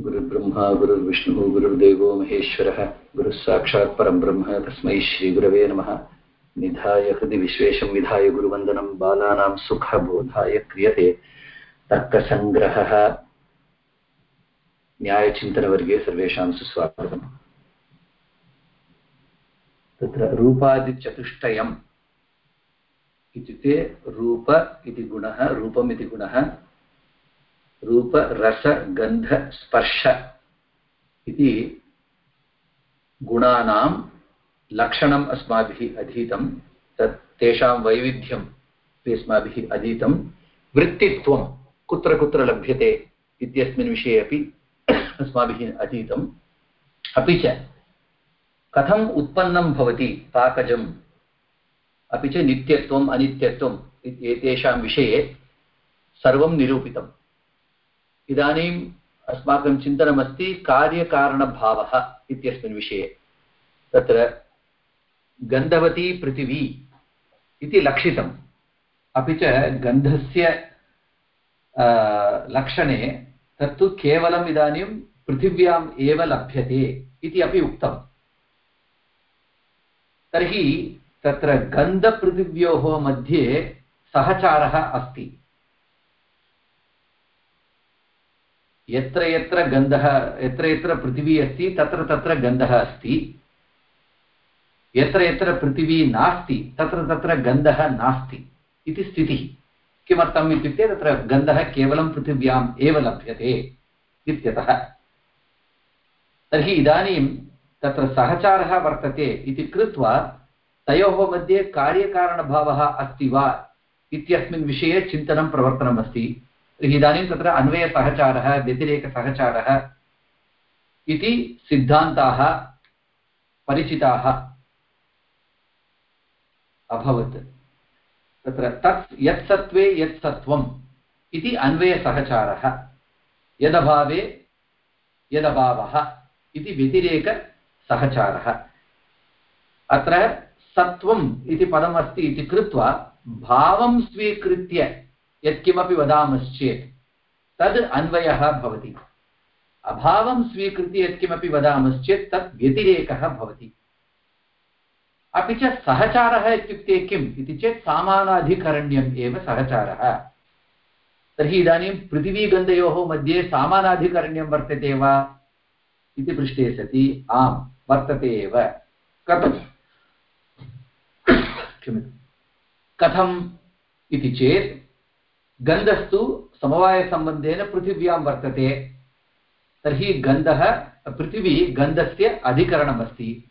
गुरुर्ब्रह्मा, गुरुर्विष्णुः, गुरुर्देवो महेश्वरः गुरुः साक्षात् परं ब्रह्म तस्मै श्रीगुरवे नमः। निधाय हृदि विश्वेशं विधाय गुरुवन्दनं, बालानां सुखबोधाय क्रियते। तर्कसङ्ग्रहः। न्यायचिन्तनवर्गे सर्वेषां सुस्वागतम्। तत्र रूपादिचतुष्टयम् इत्युक्ते रूप इति गुणः, रूपम् इति गुणः। रूपरसगन्धस्पर्श इति गुणानां लक्षणम् अस्माभिः अधीतं, तत् तेषां वैविध्यम् अपि अस्माभिः अधीतं। वृत्तित्वं कुत्र कुत्र लभ्यते इत्यस्मिन् विषये अपि अस्माभिः अधीतम्। अपि च कथम् उत्पन्नं भवति पाकजम्? अपि च नित्यत्वम्, अनित्यत्वम् एतेषां विषये सर्वं निरूपितम्। इदानीम् अस्माकं चिन्तनमस्ति कार्यकारणभावः इत्यस्मिन् विषये। तत्र गन्धवती पृथिवी इति लक्षितम्। अपि च गन्धस्य लक्षणे तत्तु केवलम् इदानीं पृथिव्याम् एव लभ्यते इति अपि उक्तम्। तर्हि तत्र गन्धपृथिव्योः मध्ये सहचारः अस्ति। यत्र यत्र गन्धः, यत्र यत्र पृथिवी अस्ति, तत्र तत्र गन्धः अस्ति। यत्र यत्र पृथिवी नास्ति, तत्र तत्र गन्धः नास्ति इति स्थितिः। किमर्थम् इत्युक्ते तत्र गन्धः केवलं पृथिव्याम् एव लभ्यते इत्यतः। तर्हि इदानीं तत्र सहचारः वर्तते इति कृत्वा तयोः मध्ये कार्यकारणभावः अस्ति वा इत्यस्मिन् विषये चिन्तनं प्रवर्तनमस्ति। इदानीं तत्र अन्वयसहचारः, व्यतिरेकसहचारः इति सिद्धान्ताः परिचिताः अभवत्। तत्र तत् यत्सत्त्वे यत्सत्त्वम् इति अन्वयसहचारः। यदभावे यदभावः इति व्यतिरेकसहचारः। अत्र सत्त्वम् इति पदमस्ति इति कृत्वा भावं स्वीकृत्य यत्किमपि वदामश्चेत्, तद् अन्वयः भवति। अभावं स्वीकृत्य यत्किमपि वदामश्चेत्, तत् व्यतिरेकः भवति। अपि च सहचारः इत्युक्ते किम् इति चेत्, सामानाधिकरण्यम् एव सहचारः। तर्हि इदानीं पृथिवीगन्धयोः मध्ये सामानाधिकरण्यं वर्तते वा इति पृष्टे सति। आम्, वर्तते एव। कथं कथम् इति चेत् गन्धस्तु समवायसम्बन्धेन पृथिव्यां वर्तते। तर्हि गन्धः, पृथिवी गन्धस्य अधिकरणमस्ति।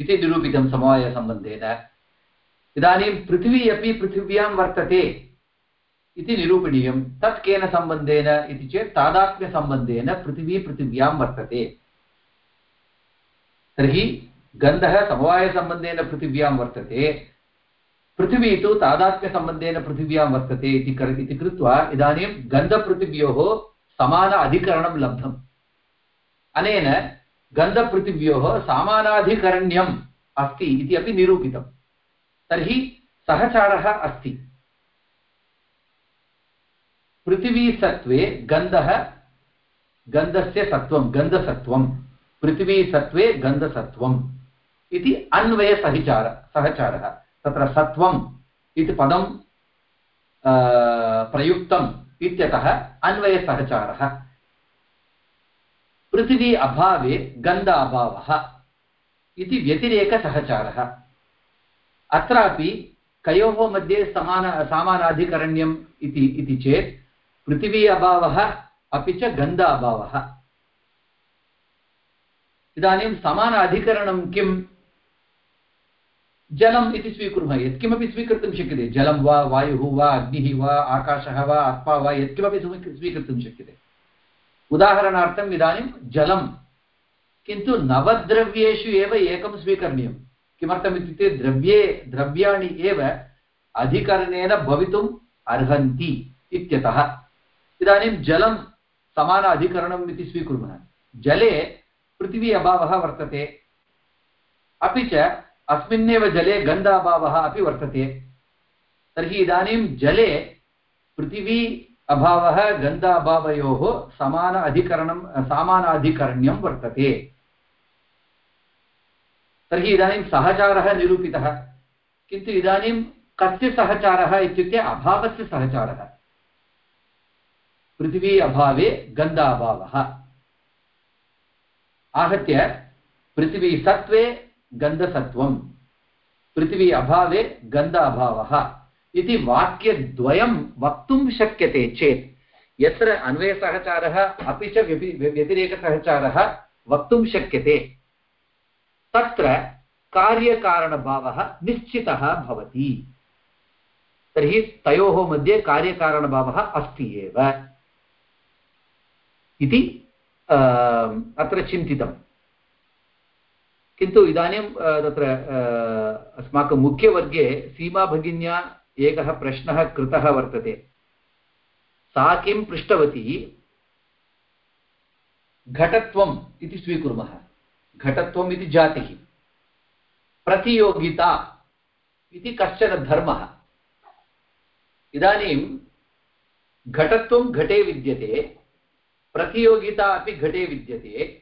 इति निरूपितं समवायसम्बन्धेन। इदानीं पृथिवी अपि पृथिव्यां वर्तते इति निरूपणीयं। तत् केन सम्बन्धेन इति चेत् तादात्म्यसम्बन्धेन पृथिवी पृथिव्यां वर्तते। तर्हि गन्धः समवायसम्बन्धेन पृथिव्यां वर्तते। पृथिवी तु तादात्म्यसम्बन्धेन पृथिव्यां वर्तते इति इति कृत्वा इदानीं गन्धपृथिव्योः समान अधिकरणं लब्धम्। अनेन गन्धपृथिव्योः सामानाधिकरण्यम् अस्ति इति अपि निरूपितं तर्हि सहचारः अस्ति। पृथिवीसत्त्वे गन्धः गन्धस्य सत्त्वं, गन्धसत्त्वं। पृथिवीसत्त्वे गन्धसत्त्वम् इति अन्वयसहिचार सहचारः। तत्र सत्त्वम् इति पदं प्रयुक्तम् इत्यतः अन्वयसहचारः। पृथिवी अभावे गन्ध अभावः इति व्यतिरेकसहचारः। अत्रापि कयोः मध्ये समान, सामानाधिकरण्यम् इति इति चेत् पृथिवी अभावः अपि च गन्ध अभावः इदानीं समान अधिकरणं किम्? जलम् इति स्वीकुर्मः। यत्किमपि स्वीकर्तुं शक्यते। जलं वा, वायुः वा, अग्निः वा, आकाशः वा, आत्मा वा, यत्किमपि स्वीकर्तुं शक्यते। उदाहरणार्थम् इदानीं जलं किन्तु नवद्रव्येषु एव एकं स्वीकरणीयं द्रव्ये, द्रव्याणि एव अधिकरणेन भवितुम् अर्हन्ति इत्यतः। इदानीं जलं समान अधिकरणम् इति स्वीकुर्मः। जले पृथिवी अभावः वर्तते। अपि च अस्मिन्नेव जले गन्ध अभावः अपि वर्तते। तर्हि इदानीं जले पृथिवी अभावः गन्ध अभावयोः समान अधिकरणं सामानाधिकरण्यं वर्तते। तर्हि इदानीं सहचारः निरूपितः। किन्तु इदानीं कस्य सहचारः इत्युक्ते अभावस्य सहचारः। पृथिवी अभावे गन्ध अभावः आहत्य पृथिवी सत्त्वे गन्धसत्त्वं पृथिवी अभावे गन्ध अभावः। इति वाक्यद्वयं वक्तुं शक्यते चेत्, यत्र अन्वयसहचारः, अपि च व्यतिरेकसहचारः वक्तुं शक्यते। तत्र कार्यकारणभावः निश्चितः भवति। तर्हि तयोः मध्ये कार्यकारणभावः अस्ति एव। इति अत्र चिन्तितम्। किन्तु इदानीं तत्र अस्माकं मुख्यवर्गे सीमाभगिन्या एकः प्रश्नः कृतः वर्तते। सा किं पृष्टवती? घटत्वम् इति स्वीकुर्मः। घटत्वम् इति जातिः। प्रतियोगिता इति कश्चन धर्मः। इदानीं घटत्वं घटे विद्यते, प्रतियोगिता अपि घटे विद्यते।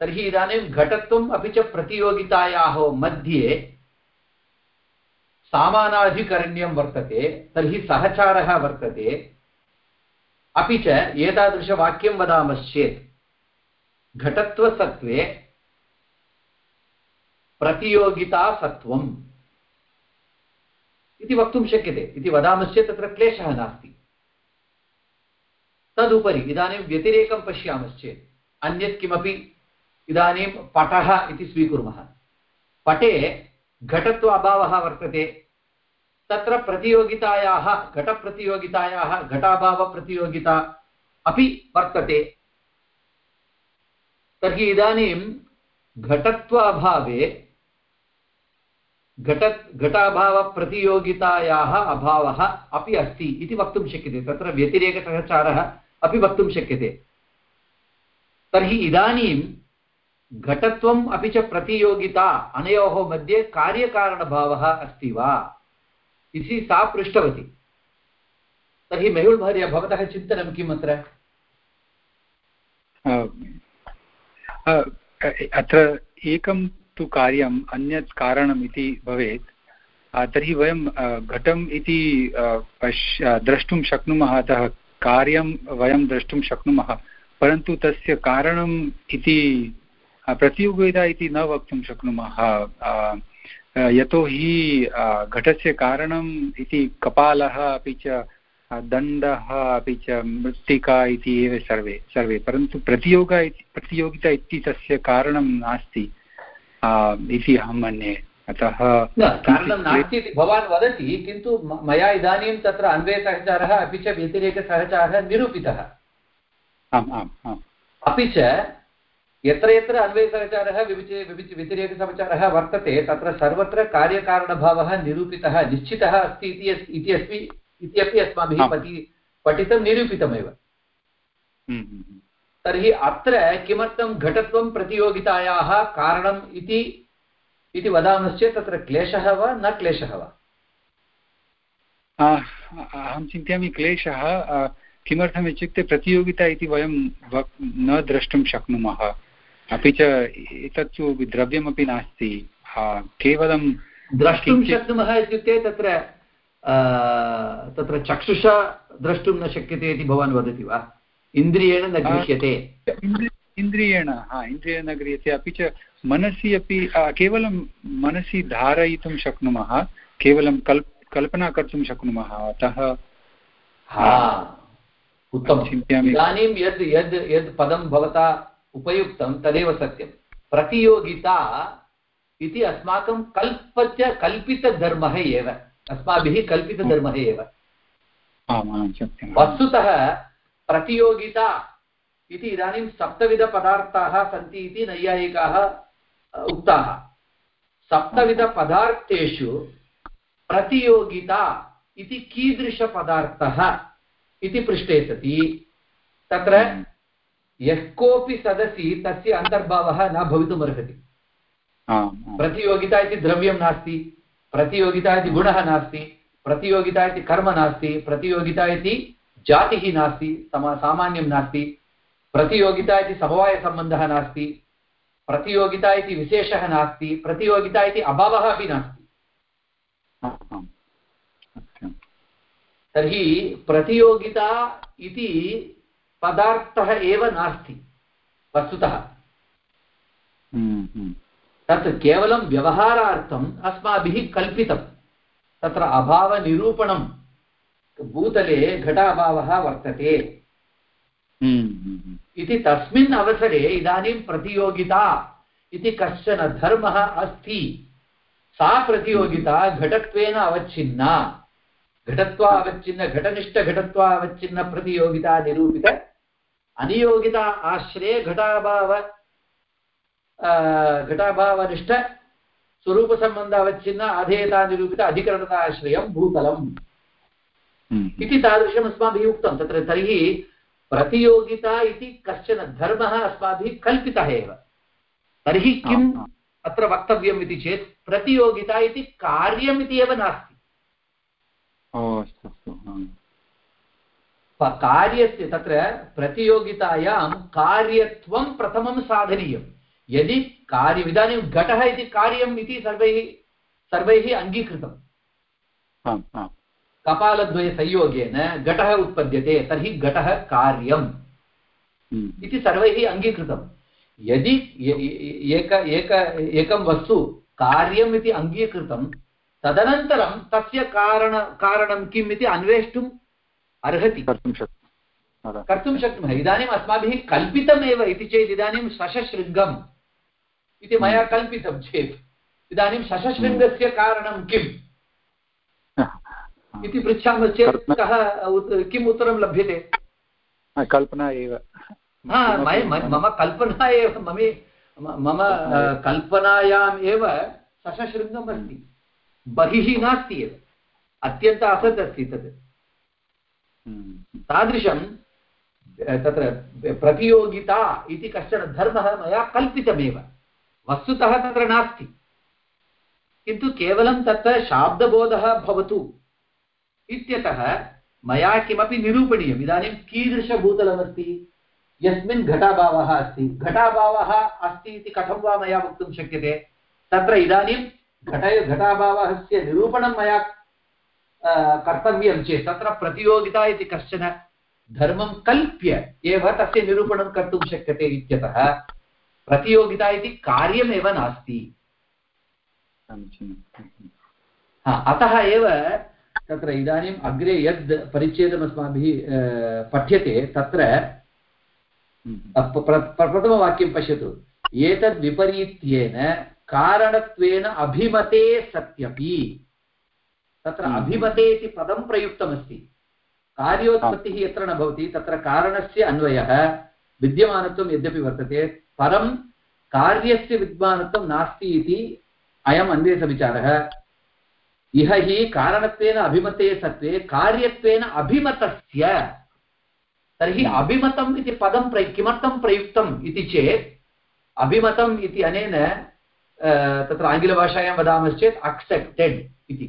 तर्हि इदानीं घटत्वम् अपि च प्रतियोगितायाः मध्ये सामानाधिकरण्यं वर्तते, तर्हि सहचारः वर्तते। अपि च एतादृशवाक्यं वदामश्चेत्, घटत्वसत्त्वे प्रतियोगितासत्त्वम् इति वक्तुं शक्यते। इति वदामश्चेत् तत्र क्लेशः नास्ति। तदुपरि इदानीं व्यतिरेकं पश्यामश्चेत्, अन्यत् किमपि इदानीं पटः इति स्वीकुर्मः। पटे घटत्व अभावः वर्तते। तत्र प्रतियोगितायाः, घटप्रतियोगितायाः, घटाभावप्रतियोगिता अपि वर्तते। तर्हि इदानीं घटत्व अभावे घट, घटाभावप्रतियोगितायाः अभावः अपि अस्ति इति वक्तुं शक्यते। तत्र व्यतिरेकसहचारः अपि वक्तुं शक्यते। तर्हि इदानीं घटत्वम् अपि च प्रतियोगिता, अनयोः मध्ये कार्यकारणभावः अस्ति वा? इति सा पृष्टवती। तर्हि मेहुल् महोदय भवतः चिन्तनं किम् अत्र? अत्र एकं तु कार्यम् अन्यत् कारणम् इति भवेत् तर्हि वयं घटम् इति द्रष्टुं शक्नुमः अतः कार्यं वयं द्रष्टुं शक्नुमः। परन्तु तस्य कारणम् इति प्रतियोगिता इति न वक्तुं शक्नुमः। यतोहि घटस्य कारणम् इति कपालः अपि च दण्डः अपि च मृत्तिका इति एव सर्वे सर्वे। परन्तु प्रतियोग प्रतियोगिता इति तस्य कारणं नास्ति इति अहं मन्ये। अतः कारणं नास्ति इति भवान् वदति किन्तु मया इदानीं तत्र अन्वयसहचारः अपि च व्यतिरेकसहचारः निरूपितः। आम् आम् आम्। अपि च यत्र यत्र अन्वयसहचारः विविचे विविच व्यतिरेकसहचारः वर्तते तत्र सर्वत्र कार्यकारणभावः निरूपितः निश्चितः अस्ति इति अस्ति इत्यपि अस्माभिः पठि पठितं निरूपितमेव। हम्म, हम्म, हम्म। तर्हि अत्र किमर्थं घटत्वं प्रतियोगितायाः कारणम् इति इति वदामश्चेत् तत्र क्लेशः वा न क्लेशः वा? अहं चिन्तयामि क्लेशः किमर्थम् इत्युक्ते प्रतियोगिता इति वयं न द्रष्टुं शक्नुमः। अपि च एतत्तु द्रव्यमपि नास्ति। केवलं द्रष्टुं शक्नुमः इत्युक्ते तत्र तत्र चक्षुषा द्रष्टुं न शक्यते इति भवान् वदति वा? इन्द्रियेण न गृह्यते। इन्द्रियेण हा इन्द्रियेण न गृह्यते। अपि च मनसि अपि केवलं मनसि धारयितुं शक्नुमः केवलं कल् कल्पना कर्तुं शक्नुमः। अतः उत्तमं चिन्तयामि। इदानीं यद् यद् यद् पदं भवता उपयुक्तं तदेव सत्यं। प्रतियोगिता इति अस्माकं कल्पस्य कल्पितधर्मः एव। अस्माभिः कल्पितधर्मः एव। वस्तुतः प्रतियोगिता इति इदानीं सप्तविधपदार्थाः सन्ति इति नैयायिकाः उक्ताः। सप्तविधपदार्थेषु प्रतियोगिता इति कीदृशपदार्थः इति पृष्टे सति तत्र यः कोऽपि सदसि तस्य अन्तर्भावः न भवितुमर्हति प्रतियोगिता इति द्रव्यं नास्ति प्रतियोगिता इति गुणः नास्ति प्रतियोगिता इति कर्म नास्ति प्रतियोगिता इति जातिः नास्ति सम सामान्यं नास्ति प्रतियोगिता इति समवायसम्बन्धः नास्ति प्रतियोगिता इति विशेषः नास्ति प्रतियोगिता इति अभावः अपि नास्ति। तर्हि प्रतियोगिता इति पदार्थः एव नास्ति वस्तुतः। हम्म, हम्म। तत् केवलं व्यवहारार्थम् अस्माभिः कल्पितं। तत्र अभावनिरूपणं भूतले घटाभावः वर्तते। हम्म, इति तस्मिन् अवसरे इदानीं प्रतियोगिता इति कश्चन धर्मः अस्ति। सा प्रतियोगिता घटत्वेन अवच्छिन्ना। घटत्वा अवच्छिन्न घटनिष्ठघटत्वा अवच्छिन्नप्रतियोगिता निरूपित अनियोगिता आश्रये घटाभाव घटाभावनिष्ठ स्वरूपसम्बन्ध अवच्छिन्न अधेयता निरूपित अधिकरणताश्रयं भूतलम्। हम्म। इति तादृशम् अस्माभिः उक्तं। तत्र तर्हि प्रतियोगिता इति कश्चन धर्मः अस्माभिः कल्पितः एव। तर्हि किम् अत्र वक्तव्यम् इति चेत् प्रतियोगिता इति कार्यमिति एव नास्ति। कार्यस्य तत्र प्रतियोगितायां कार्यत्वं प्रथमं साधनीयं। यदि कार्यम् इदानीं घटः इति कार्यम् इति सर्वैः सर्वैः अङ्गीकृतं कपालद्वयसंयोगेन घटः उत्पद्यते तर्हि घटः कार्यम् हम्म। इति सर्वैः अङ्गीकृतं यदि एक एक एकं वस्तु कार्यम् इति अङ्गीकृतं तदनन्तरं तस्य कारण कारणं किम् इति अन्वेष्टुम् अर्हति। कर्तुं शक्नुमः। कर्तुं शक्नुमः। इदानीम् अस्माभिः कल्पितमेव इति चेत् इदानीं शशशृङ्गम् इति मया हम्म। कल्पितं चेत्। इदानीं शशशृङ्गस्य कारणं किम्? इति पृच्छामः चेत् कः किम् उत्तरं लभ्यते? कल्पना एव। मम कल्पना एव मम मम कल्पनायाम् एव शशशृङ्गम् अस्ति। बहिः नास्ति एव। अत्यन्त असत् अस्ति तत्। हम्म। तादृशं तत्र प्रतियोगिता इति कश्चन धर्मः मया कल्पितमेव। वस्तुतः तत्र नास्ति। किन्तु केवलं तत्र शाब्दबोधः भवतु इत्यतः मया किमपि निरूपणीयम्। इदानीं कीदृशभूतलमस्ति? यस्मिन् घटाभावः अस्ति। घटाभावः अस्ति इति कथं वा मया वक्तुं शक्यते? तत्र इदानीं घट घटाभावस्य निरूपणं मया कर्तव्यं चेत् तत्र प्रतियोगिता इति कश्चन धर्मं कल्प्य एव तस्य निरूपणं कर्तुं शक्यते इत्यतः प्रतियोगिता इति कार्यमेव नास्ति। अतः एव तत्र इदानीम् अग्रे यद् परिच्छेदमस्माभिः पठ्यते तत्र प्रथमवाक्यं पश्यतु। एतद् विपरीत्येन कारणत्वेन अभिमते सत्यपि। तत्र हम्म। अभिमते इति पदं प्रयुक्तमस्ति कार्योत्पत्तिः यत्र न भवति तत्र कारणस्य अन्वयः विद्यमानत्वं यद्यपि वर्तते परं कार्यस्य विद्यमानत्वं नास्ति इति अयम् अन्वेषविचारः इह हि कारणत्वेन अभिमते सत्त्वे कार्यत्वेन अभिमतस्य तर्हि हम्म। अभिमतम् इति पदं प्र किमर्थं प्रयुक्तम् इति चेत् अभिमतम् इति अनेन तत्र आङ्ग्लभाषायां वदामश्चेत् अक्सेप्टेड् इति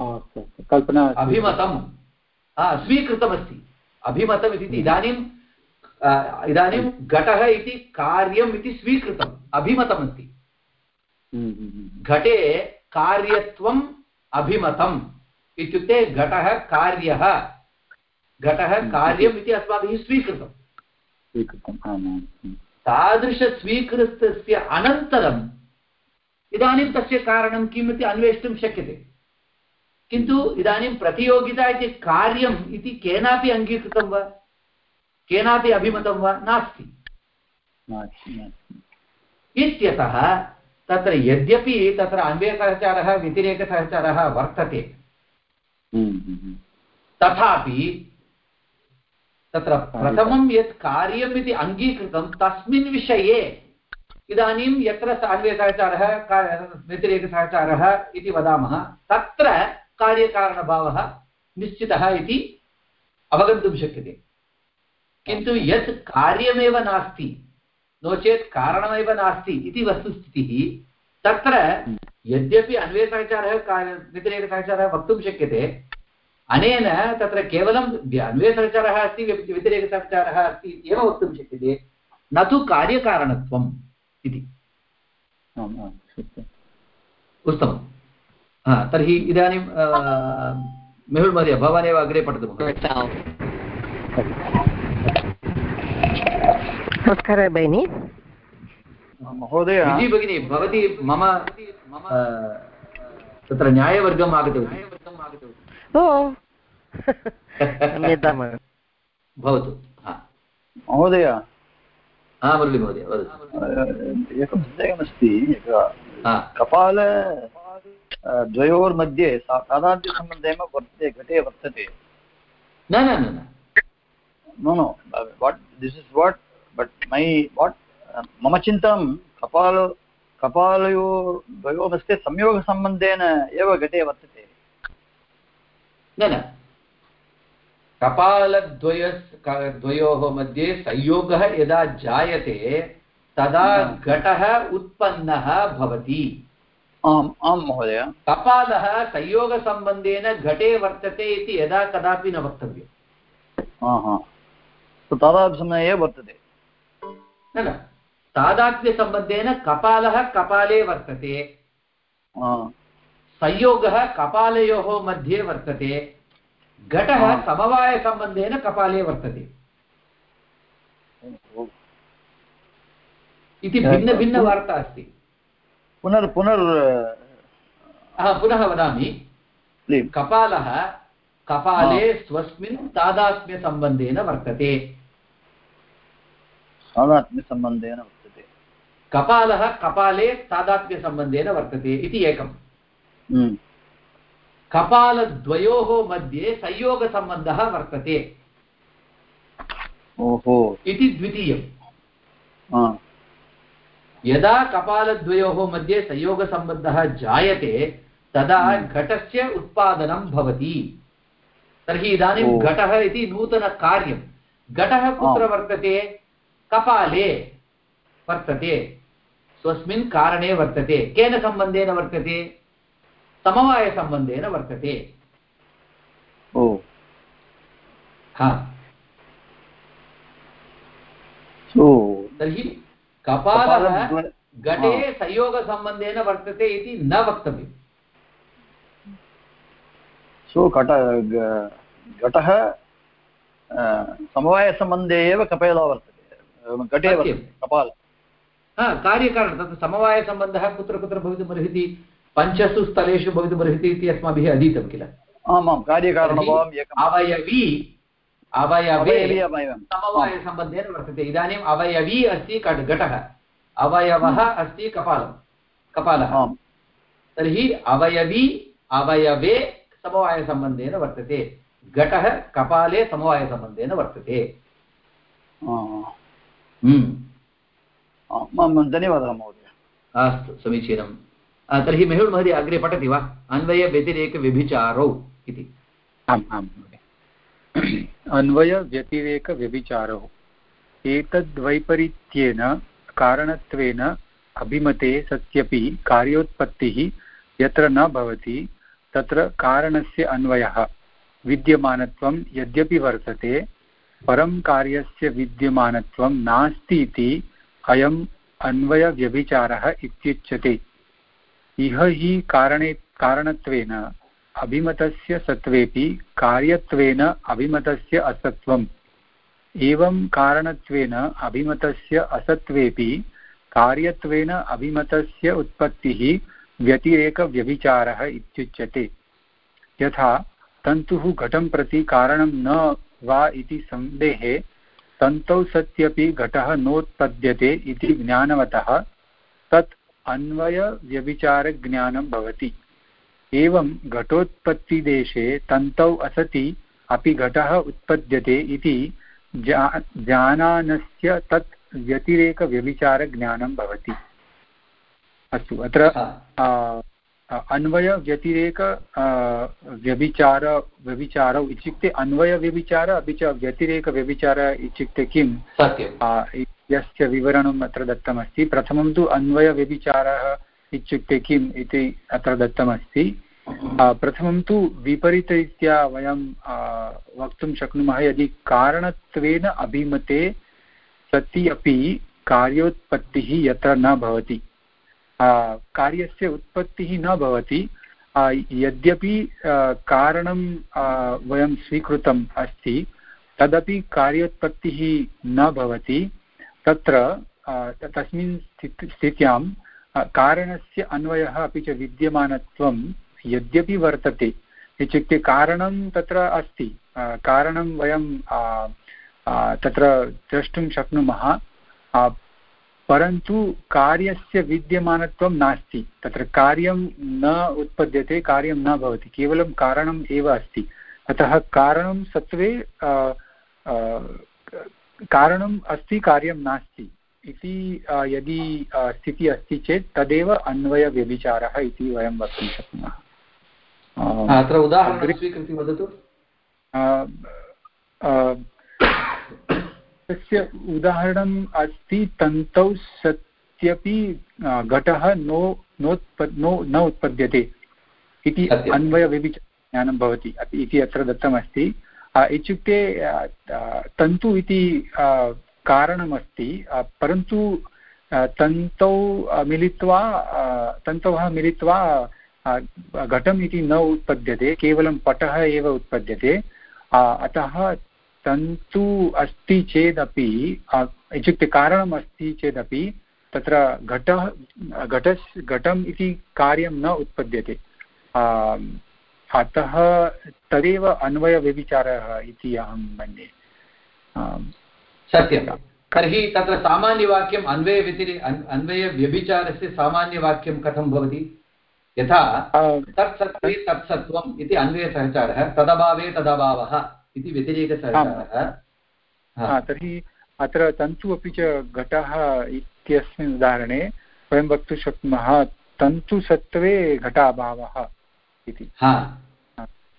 कल्पना अभिमतं। स्वीकृतमस्ति अभिमतम् इति इदानीम् इदानीं घटः इति कार्यम् इति स्वीकृतम्। अभिमतमस्ति। हम्म, हम्म, हम्म। घटे कार्यत्वम् अभिमतम् इत्युक्ते घटः कार्यः। घटः कार्यम् इति अस्माभिः स्वीकृतं स्वीकृतम् तादृशस्वीकृतस्य अनन्तरम् इदानीं तस्य कारणं किम् इति अन्वेष्टुं शक्यते। किन्तु इदानीं प्रतियोगिता इति कार्यम् इति केनापि अङ्गीकृतं वा? केनापि अभिमतं वा? नास्ति। इत्यतः तत्र यद्यपि तत्र अन्वयसहचारः व्यतिरेकसहचारः वर्तते। हम्म, हम्म, हम्म। तथापि तत्र प्रथमं यत् कार्यम् इति अङ्गीकृतं तस्मिन् विषये इदानीं यत्र अन्वयसहचारः व्यतिरेकसहचारः इति वदामः तत्र कार्यकारणभावः निश्चितः इति अवगन्तुं शक्यते। किन्तु यत् कार्यमेव नास्ति नो चेत् कारणमेव नास्ति इति वस्तुस्थितिः तत्र यद्यपि अन्वयसहचारः व्यतिरेकसहचारः वक्तुं शक्यते अनेन तत्र केवलं अन्वयसहचारः अस्ति व्यतिरेकसहचारः अस्ति इत्येव वक्तुं शक्यते न तु कार्यकारणत्वम् इति। उत्तमं हा तर्हि इदानीं मेहुल् महोदय भवानेव अग्रे पठतु नमस्कारः भगिनि महोदय। भगिनी भवती मम तत्र न्यायवर्गम् आगतवती। ओ। भवतु महोदय। हा मुरळी महोदय वदतु। एकं सन्देहमस्ति कपाल द्वयोर्मध्ये तादाद्यसम्बन्धेन वर्तते घटे वर्तते। न न न no. No what this is what but my what मम चिन्तनं कपाल कपालयो द्वयोर्मध्ये संयोगसम्बन्धेन एव घटे वर्तते। न न। कपालद्वय द्वयोः मध्ये संयोगः यदा जायते तदा घटः उत्पन्नः भवति। आम् आं महोदय। कपालः संयोगसम्बन्धेन घटे वर्तते इति यदा कदापि न वक्तव्यम्। तादात्म्ये वर्तते। न न। तादात्म्यसम्बन्धेन कपालः कपाले वर्तते। संयोगः कपालयोः मध्ये वर्तते। घटः समवायसम्बन्धेन कपाले वर्तते। इति भिन्नभिन्नवार्ता अस्ति। पुनर् पुनर् पुनः वदामि। कपालः कपाले स्वस्मिन् तादात्म्यसम्बन्धेन वर्तते। तादात्म्यसम्बन्धेन वर्तते। कपालः कपाले तादात्म्यसम्बन्धेन वर्तते इति एकम्। हम्म। कपालद्वयोः मध्ये संयोगसम्बन्धः वर्तते। ओहो। इति द्वितीयम्। यदा कपालद्वयोः मध्ये संयोगसम्बन्धः जायते तदा हम्म। घटस्य उत्पादनं भवति। तर्हि इदानीं घटः इति नूतनकार्यं। घटः कुत्र वर्तते? कपाले वर्तते। स्वस्मिन् कारणे वर्तते। केन सम्बन्धेन वर्तते? समवायसम्बन्धेन वर्तते। ओ। हा। तर्हि कपालः घटे संयोगसम्बन्धेन वर्तते इति न वक्तव्यम्। सो घट घटः समवायसम्बन्धे एव कपेला वर्तते। घटे वर्तते कपाल। हा कार्यकारणं तत् समवायसम्बन्धः कुत्र कुत्र भवितुमर्हति पञ्चसु स्थलेषु भवितुमर्हति इति अस्माभिः अधीतं किल? आमां कार्यकारणभावम् अवयवी अवयवे समवायसम्बन्धेन वर्तते। इदानीम् अवयवी अस्ति घटः अवयवः अस्ति कपालं। कपालः तर्हि अवयवी अवयवे समवायसम्बन्धेन वर्तते। घटः कपाले समवायसम्बन्धेन वर्तते। धन्यवादः महोदय। अस्तु समीचीनं तर्हि मेहुल् महोदय अग्रे पठति वा? अन्वयव्यतिरेकव्यभिचारौ इति। आम्। आम्। अन्वयव्यतिरेकव्यभिचारौ। एतद्वैपरीत्येन कारणत्वेन अभिमते सत्यपि कार्योत्पत्तिः यत्र न भवति, तत्र कारणस्य अन्वयः। विद्यमानत्वं यद्यपि वर्तते, परं कार्यस्य विद्यमानत्वं नास्ति इति अयम् अन्वयव्यभिचारः इत्युच्यते। इह हि कारणे कारणत्वेन अभिमतस्य सत्त्वेपि कार्यत्वेन अभिमतस्य असत्त्वम्। एवं कारणत्वेन अभिमतस्य असत्त्वेपि कार्यत्वेन अभिमतस्य उत्पत्तिः व्यतिरेकव्यभिचारः इत्युच्यते। यथा, तन्तुः घटं प्रति कारणं न वा इति सन्देहे तन्तौ सत्यपि घटः नोत्पद्यते इति ज्ञानवतः, तत् अन्वयव्यभिचारज्ञानं भवति। एवं घटोत्पत्तिदेशे तन्तौ असति अपि घटः उत्पद्यते इति जा जानानस्य तत् व्यतिरेकव्यभिचारज्ञानं भवति। अस्तु अत्र अन्वयव्यतिरेक व्यभिचार व्यभिचारौ इत्युक्ते अन्वयव्यभिचार अपि च व्यतिरेकव्यभिचार इत्युक्ते किं यस्य विवरणम् अत्र दत्तमस्ति। प्रथमं तु अन्वयव्यभिचारः इत्युक्ते किम् इति अत्र दत्तमस्ति। प्रथमं तु विपरीतरीत्या वयं वक्तुं शक्नुमः यदि कारणत्वेन अभिमते सति अपि कार्योत्पत्तिः यत्र न भवति। कार्यस्य उत्पत्तिः न भवति। यद्यपि कारणं वयं स्वीकृतम् अस्ति तदपि कार्योत्पत्तिः न भवति। तत्र तस्मिन् स्थित्यां कारणस्य अन्वयः अपि च विद्यमानत्वं यद्यपि वर्तते। इत्युक्ते कारणं तत्र अस्ति। कारणं वयं तत्र द्रष्टुं शक्नुमः। परन्तु कार्यस्य विद्यमानत्वं नास्ति। तत्र कार्यं न उत्पद्यते, कार्यं न भवति। केवलं कारणम् एव अस्ति। अतः कारणं सत्त्वे कारणम् अस्ति, कार्यं नास्ति। इति यदि स्थितिः अस्ति चेत् तदेव अन्वयव्यभिचारः इति वयं वक्तुं शक्नुमः। अत्र उदाहरणं स्वीकृत्य वदतु। तस्य उदाहरणम् अस्ति तन्तौ सत्यपि घटः नो नोत्प नो न उत्पद्यते इति अन्वयव्यभिज्ञानं भवति इति अत्र दत्तमस्ति। इत्युक्ते तन्तु इति कारणमस्ति परन्तु तन्तौ मिलित्वा तन्तवः मिलित्वा घटम् इति न उत्पद्यते, केवलं पटः एव उत्पद्यते। अतः तन्तु अस्ति चेदपि इत्युक्ते कारणम् अस्ति चेदपि, तत्र घटः, घटस्, घटम् इति कार्यं न उत्पद्यते। अतः तदेव अन्वयव्यभिचारः इति अहं मन्ये। सत्यं। तर्हि तत्र सामान्यवाक्यम् अन्वयव्यतिरि अन्वयव्यभिचारस्य सामान्यवाक्यं कथं भवति? यथा तत्सत्त्वे तत्सत्त्वम् इति अन्वयसहचारः तदभावे तदभावः इति व्यतिरेकसहकारः तर्हि अत्र तन्तु अपि च घटः इत्यस्मिन् उदाहरणे वयं वक्तुं शक्नुमः तन्तुसत्त्वे घटाभावः इति।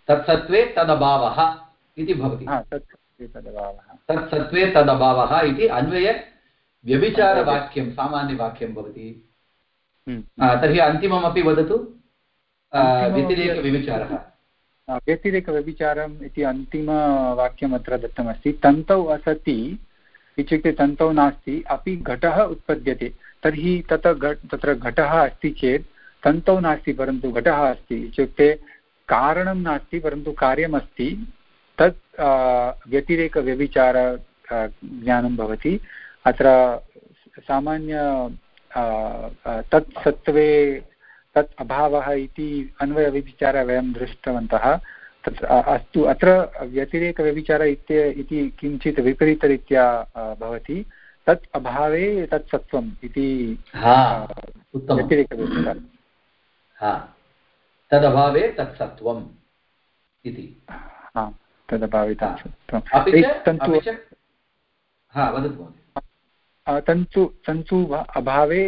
तत्सत्त्वे तदभावः इति भवति। तत्सत्त्वे तदभावः इति अन्वय व्यभिचारवाक्यं सामान्यवाक्यं भवति। हम्म। तर्हि अन्तिममपि वदतु। व्यतिरेकव्यभिचारः व्यतिरेकव्यभिचारम् इति अन्तिमवाक्यम् अत्र दत्तमस्ति। तन्तौ असति इत्युक्ते तन्तौ नास्ति अपि घटः उत्पद्यते। तर्हि तत् तत्र घटः अस्ति चेत् तन्तौ नास्ति परन्तु घटः अस्ति। इत्युक्ते कारणं नास्ति परन्तु कार्यमस्ति। तत् व्यतिरेकव्यभिचार ज्ञानं भवति। अत्र सामान्य तत् सत्त्वे तत् अभावः इति अन्वयव्यभिचारः वयं दृष्टवन्तः। तत् अस्तु अत्र व्यतिरेकव्यभिचार इत्य इति किञ्चित् विपरीतरीत्या भवति। तत् अभावे तत् सत्त्वम् इति व्यतिरेकव्यभिचारः। तदभावे तत् सत्त्वम् इति। तदभावे तन्तु तन्तु अभावे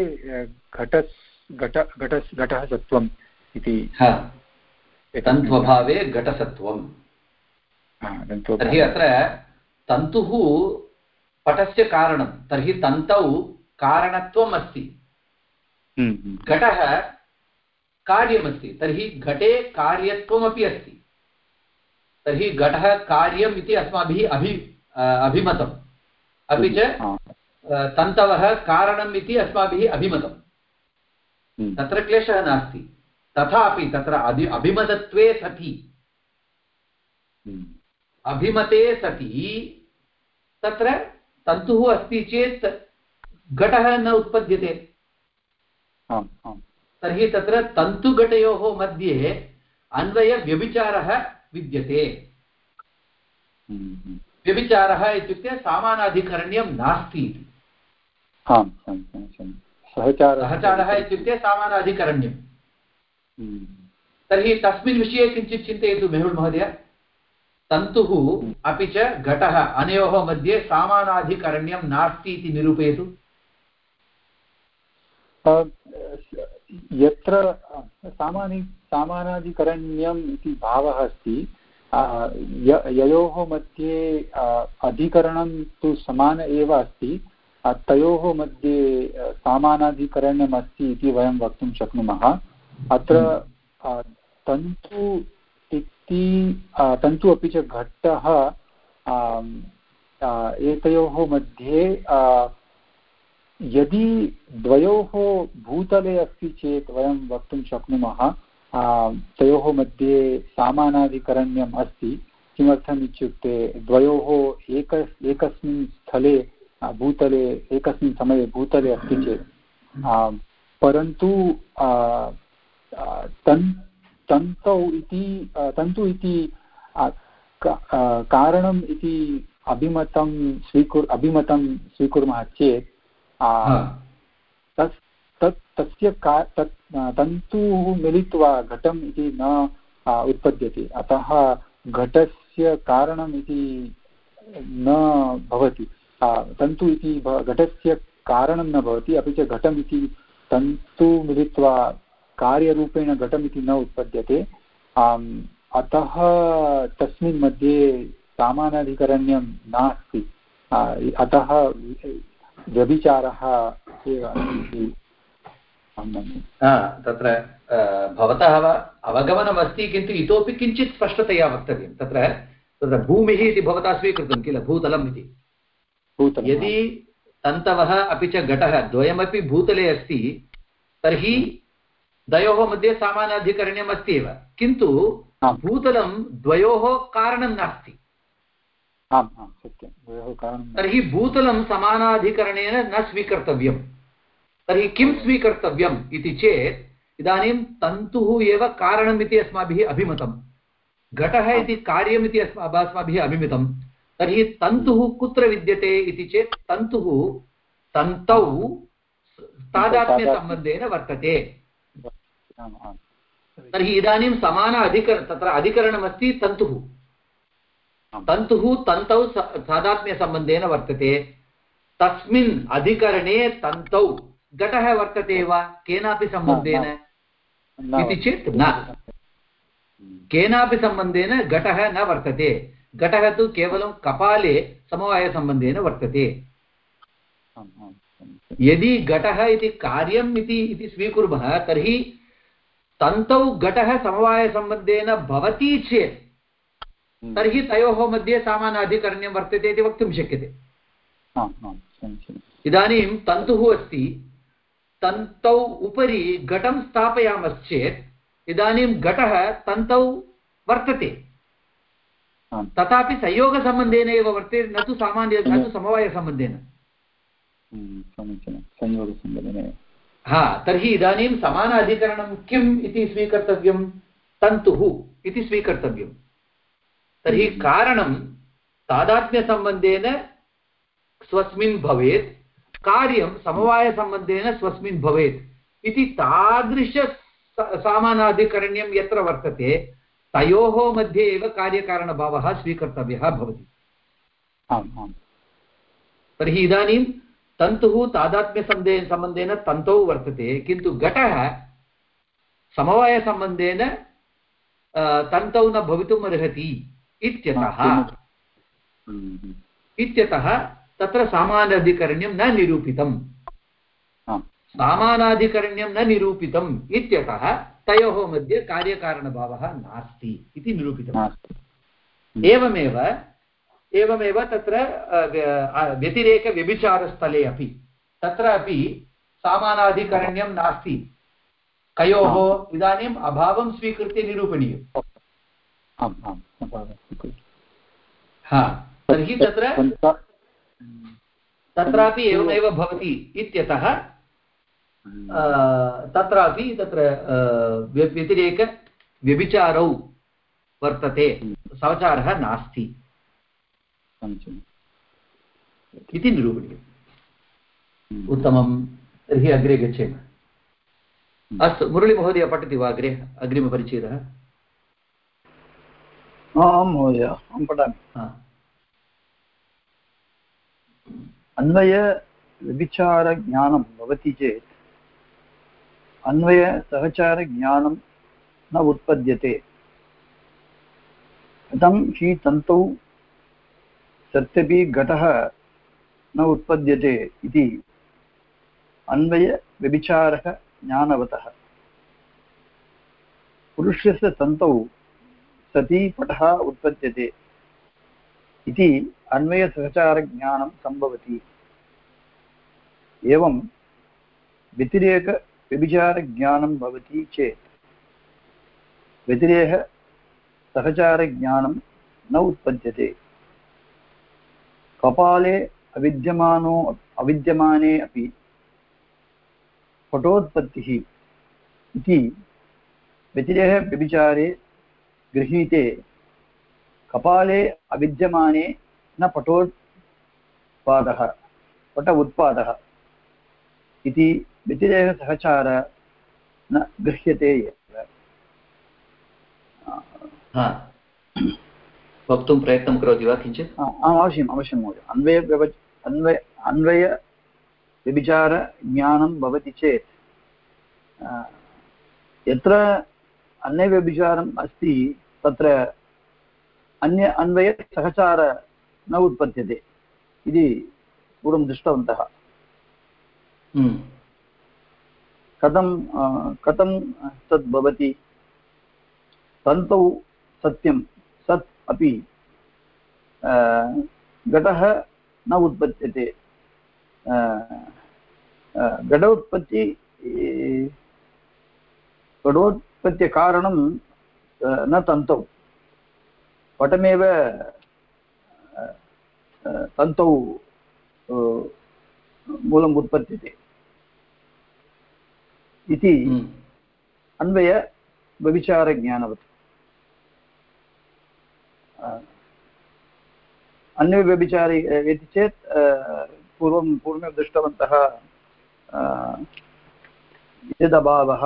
घटस् घट घट घटः सत्त्वम् इति तन्त्वभावे घटसत्त्वम्। तर्हि अत्र तन्तुः पटस्य कारणं तर्हि तन्तौ कारणत्वम् अस्ति हम्म, हम्म। घटः कार्यमस्ति। तर्हि घटे कार्यत्वमपि अस्ति। तर्हि घटः कार्यम् इति अस्माभिः अभि अभिमतम् अपि च तन्तवः कारणम् इति अस्माभिः अभिमतम् हम्म। तत्र क्लेशः नास्ति। तथापि तत्र अभि अभिमतत्वे सति। हम्म। अभिमते सति तत्र तन्तुः अस्ति चेत् घटः न उत्पद्यते। तर्हि तत्र तन्तुघटयोः मध्ये अन्वयव्यभिचारः विद्यते। हम्म, व्यभिचारः इत्युक्ते सामानाधिकरण्यं नास्ति इति। सहचारः इत्युक्ते सामानाधिकरण्यं। हम्म। तर्हि तस्मिन् विषये किञ्चित् चिन्तयतु मेहुल् महोदय। तन्तुः अपि च घटः अनयोः मध्ये सामानाधिकरण्यं नास्ति इति निरूपयतु। यत्र सामानि सामानाधिकरण्यम् इति भावः अस्ति ययोः मध्ये अधिकरणं तु समान एव अस्ति तयोः मध्ये सामानाधिकरण्यमस्ति इति वयं वक्तुं शक्नुमः। अत्र तन्तु इति तन्तु अपि च घट्टः एतयोः मध्ये यदि द्वयोः भूतले अस्ति चेत् वयं वक्तुं शक्नुमः तयोः मध्ये सामानाधिकरण्यम् अस्ति, किमर्थम् इत्युक्ते द्वयोः एक, एकस्मिन् स्थले भूतले, एकस्मिन् समये भूतले अस्ति चेत्। परन्तु तन्, तन्तौ इति तन्तु इति कारणम् इति अभिमतं स्वीकुर्, अभिमतं स्वीकुर्मः चेत् तत् तत् तस्य का तत् तन्तुः मिलित्वा घटम् इति न उत्पद्यते। अतः घटस्य कारणम् इति न भवति। तन्तु इति घटस्य कारणं न भवति अपि च घटम् इति तन्तु मिलित्वा कार्यरूपेण घटमिति न उत्पद्यते। अतः तस्मिन् मध्ये सामानाधिकरण्यं नास्ति। अतः व्यभिचारः एव तत्र भवतः अवगमनमस्ति किन्तु इतोपि किञ्चित् स्पष्टतया वक्तव्यं। तत्र तत्र भूमिः इति भवता स्वीकृतं किल? भूतलम् इति। यदि तन्तवः अपि च घटः द्वयमपि भूतले अस्ति तर्हि द्वयोः मध्ये सामानाधिकरण्यम् अस्ति एव। किन्तु भूतलं द्वयोः कारणं नास्ति। तर्हि भूतलं समानाधिकरणेन न स्वीकर्तव्यं। तर्हि किं स्वीकर्तव्यम् इति चेत् इदानीं तन्तुः एव कारणम् इति अस्माभिः अभिमतं। घटः इति कार्यम् इति अस्माभिः अभिमितं। तर्हि तन्तुः कुत्र विद्यते इति चेत् तन्तुः तन्तौ तादात्म्यसम्बन्धेन वर्तते। तर्हि इदानीं समान अधिकर तत्र अधिकरणमस्ति तन्तुः। तन्तुः तन्तौ सादात्म्यसम्बन्धेन वर्तते। तस्मिन् अधिकरणे तन्तौ घटः वर्तते वा? केनापि सम्बन्धेन? इति चेत् न। केनापि सम्बन्धेन घटः न वर्तते। घटः तु केवलं कपाले समवायसम्बन्धेन वर्तते। यदि घटः इति कार्यम् इति स्वीकुर्मः तर्हि तन्तौ घटः समवायसम्बन्धेन भवति चेत्। तर्हि तयोः मध्ये सामानाधिकरण्यं वर्तते इति वक्तुं शक्यते इदानीं तन्तुः अस्ति तन्तौ उपरि घटं स्थापयामश्चेत् इदानीं घटः तन्तौ वर्तते तथापि संयोगसम्बन्धेन एव वर्तते न तु सामान्य न तु समवायसम्बन्धेन समीचीनं संयोगसम्बन्धेन हा तर्हि इदानीं समान अधिकरणं किम् इति स्वीकर्तव्यं तन्तुः इति स्वीकर्तव्यं तर्हि। कारणं तादात्म्यसम्बन्धेन स्वस्मिन् भवेत् कार्यं समवायसम्बन्धेन स्वस्मिन् भवेत् इति तादृश सामानाधिकरण्यं यत्र वर्तते तयोः मध्ये एव कार्यकारणभावः स्वीकर्तव्यः भवति तर्हि इदानीं तन्तुः तादात्म्यसम्बन्धे सम्बन्धेन तन्तौ वर्तते किन्तु घटः समवायसम्बन्धेन तन्तौ न भवितुम् अर्हति इत्यतः इत्यतः तत्र सामानाधिकरण्यं न निरूपितम्। सामानाधिकरण्यं न निरूपितम् इत्यतः तयोः मध्ये कार्यकारणभावः नास्ति इति निरूपितम्। एवमेव एवमेव तत्र व्यतिरेकव्यभिचारस्थले अपि तत्र अपि सामानाधिकरण्यं नास्ति। कयोः इदानीम् अभावं स्वीकृत्य निरूपणीयम्। हा तर्हि तत्र तत्रापि एवमेव भवति इत्यतः तत्रापि तत्र व्यतिरेकव्यभिचारौ वर्तते। सवचारः नास्ति। इति निरूपणीयम्। उत्तमं तर्हि अग्रे गच्छेम। अस्तु मुरळीमहोदय पठति वा अग्रे? अग्रिमपरिचयः आं महोदय अहं पठामि। अन्वयव्यभिचारज्ञानं भवति चेत् अन्वयसहचारज्ञानं न उत्पद्यते। कथं हि तन्तौ सत्यपि घटः न उत्पद्यते इति अन्वयव्यभिचारः ज्ञानवतः। पुरुषस्य तन्तौ सती पटः उत्पद्यते इति अन्वयसहचारज्ञानं सम्भवति। एवं व्यतिरेकव्यभिचारज्ञानं भवति चेत् सहचारज्ञानं न उत्पद्यते। कपाले अविद्यमानो अविद्यमाने अपि पटोत्पत्तिः इति व्यतिरेकव्यभिचारे गृहीते। कपाले अविद्यमाने न पटोत्पादः पट उत्पादः इति व्यतिरेकसहचार न गृह्यते हा। वक्तुं प्रयत्नं करोति वा किञ्चित्? आम् अवश्यम् अवश्यं महोदय। अन्वयव्यव अन्वय अन्वयव्यभिचारज्ञानं भवति चेत् यत्र अन्यव्यभिचारम् अस्ति तत्र अन्य अन्वयसहचार न उत्पद्यते इति पूर्वं दृष्टवन्तः। हम्म, कथं कथं तद् भवति? तन्तौ सत्यं सत् अपि घटः न उत्पद्यते। घटोत्पत्ति घटोत्पत्त्यकारणं न तन्तौ। पटमेव तन्तौ मूलम् उत्पद्यते। इति हम्म, अन्वयव्यभिचारज्ञानवत् अन्यव्यभिचारे इति चेत् पूर्वं पूर्वमेव दृष्टवन्तः यदभावः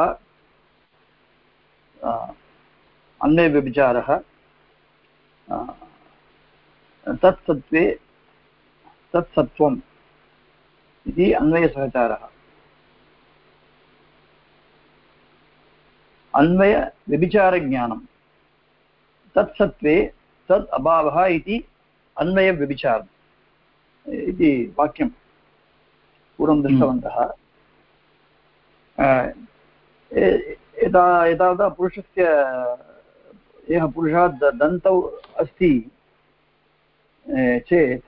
अन्यव्यभिचारः तत्सत्त्वे, तत्सत्त्वम् इति अन्वयसहचारः। अन्वयव्यभिचारज्ञानं तत्सत्त्वे, तत् अभावः इति अन्वयव्यभिचारम् इति वाक्यं पूर्वं दृष्टवन्तः। यदा यदा पुरुषस्य यः पुरुषः दन्तौ अस्ति चेत्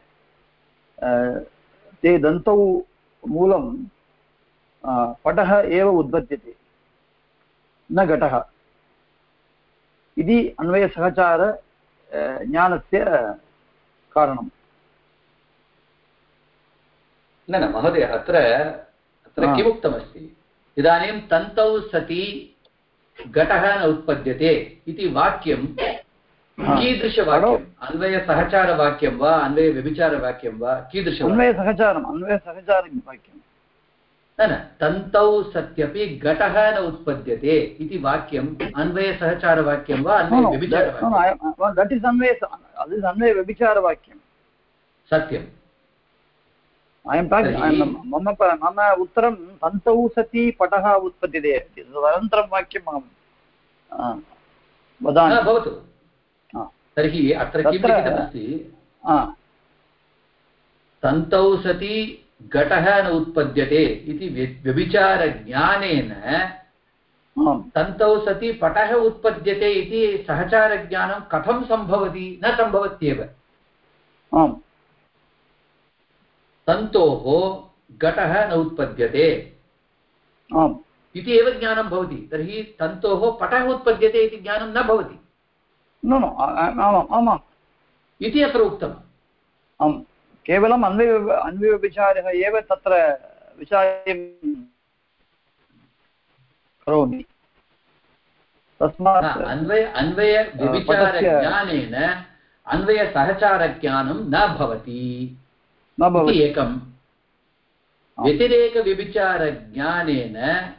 ते दन्तौ मूलं पटः एव उद्बध्यते न घटः। इति अन्वयसहचार ज्ञानस्य कारणं न न महोदय अत्र अत्र। किमुक्तमस्ति? इदानीं तन्तौ सति घटः न उत्पद्यते इति वाक्यं। कीदृशवाक्यम्? अन्वयसहचारवाक्यं वा अन्वयव्यभिचारवाक्यं वा अन्वयसहचारम् अन्वयसहचारवाक्यं न न तन्तौ सत्यपि घटः न उत्पद्यते इति वाक्यम् अन्वयसहचारवाक्यं वा अन्वयव्यभिचारवाक्यं दट् इस् अन्वय that is अन्वयव्यभिचारवाक्यं सत्यम् ऐ एम् तर्हि- मम मम उत्तरं तन्तौ सति पटः उत्पद्यते तदनन्तरं वाक्यम् अहं वदामि भवतु तर्हि अत्र किं तत्र- लिखितमस्ति सति घटः न उत्पद्यते इति व्य- व्यभिचारज्ञानेन तन्तौ सति पटः उत्पद्यते इति सहचारज्ञानं कथं सम्भवति न सम्भवत्येव आम् तन्तोः घटः न उत्पद्यते। आम्। इति एव ज्ञानं भवति। तर्हि तन्तोः पटः उत्पद्यते इति ज्ञानं न भवति। इति अत्र उक्तम्। आम् केवलम् अन्वय अन्वयविचारः एव तत्र विचार्यं करोमि। तस्मात् अन्वय अन्वयव्यभिचारज्ञानेन अन्वयसहचारज्ञानं न भवति। न भवति। एकम्। व्यतिरेकव्यभिचारज्ञानेन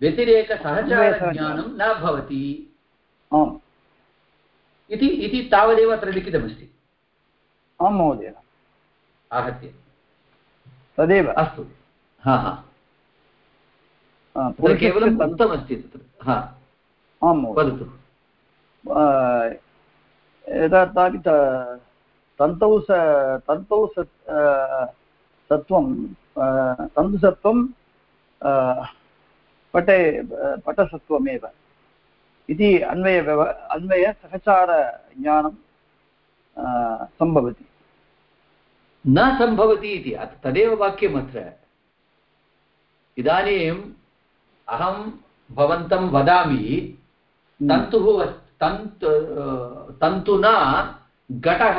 व्यतिरेकसहचारज्ञानं न भवति। आम्। इति इति तावदेव अत्र लिखितमस्ति। आं महोदय। आहत्य। तदेव। अस्तु। हा हा। केवलं पुरुषस्य तत्र। हा। आं वदतु त- तन्तौ स तन्तौ सत्वं तन्तुसत्वं पटे पटसत्वमेव। इति अन्वयव्यव अन्वयसहचारज्ञानं सम्भवति। न सम्भवति इति तदेव वाक्यम् अत्र। इदानीम् अहं भवन्तं वदामि हम्म। तन्तुः तन्त् तन्तुना घटः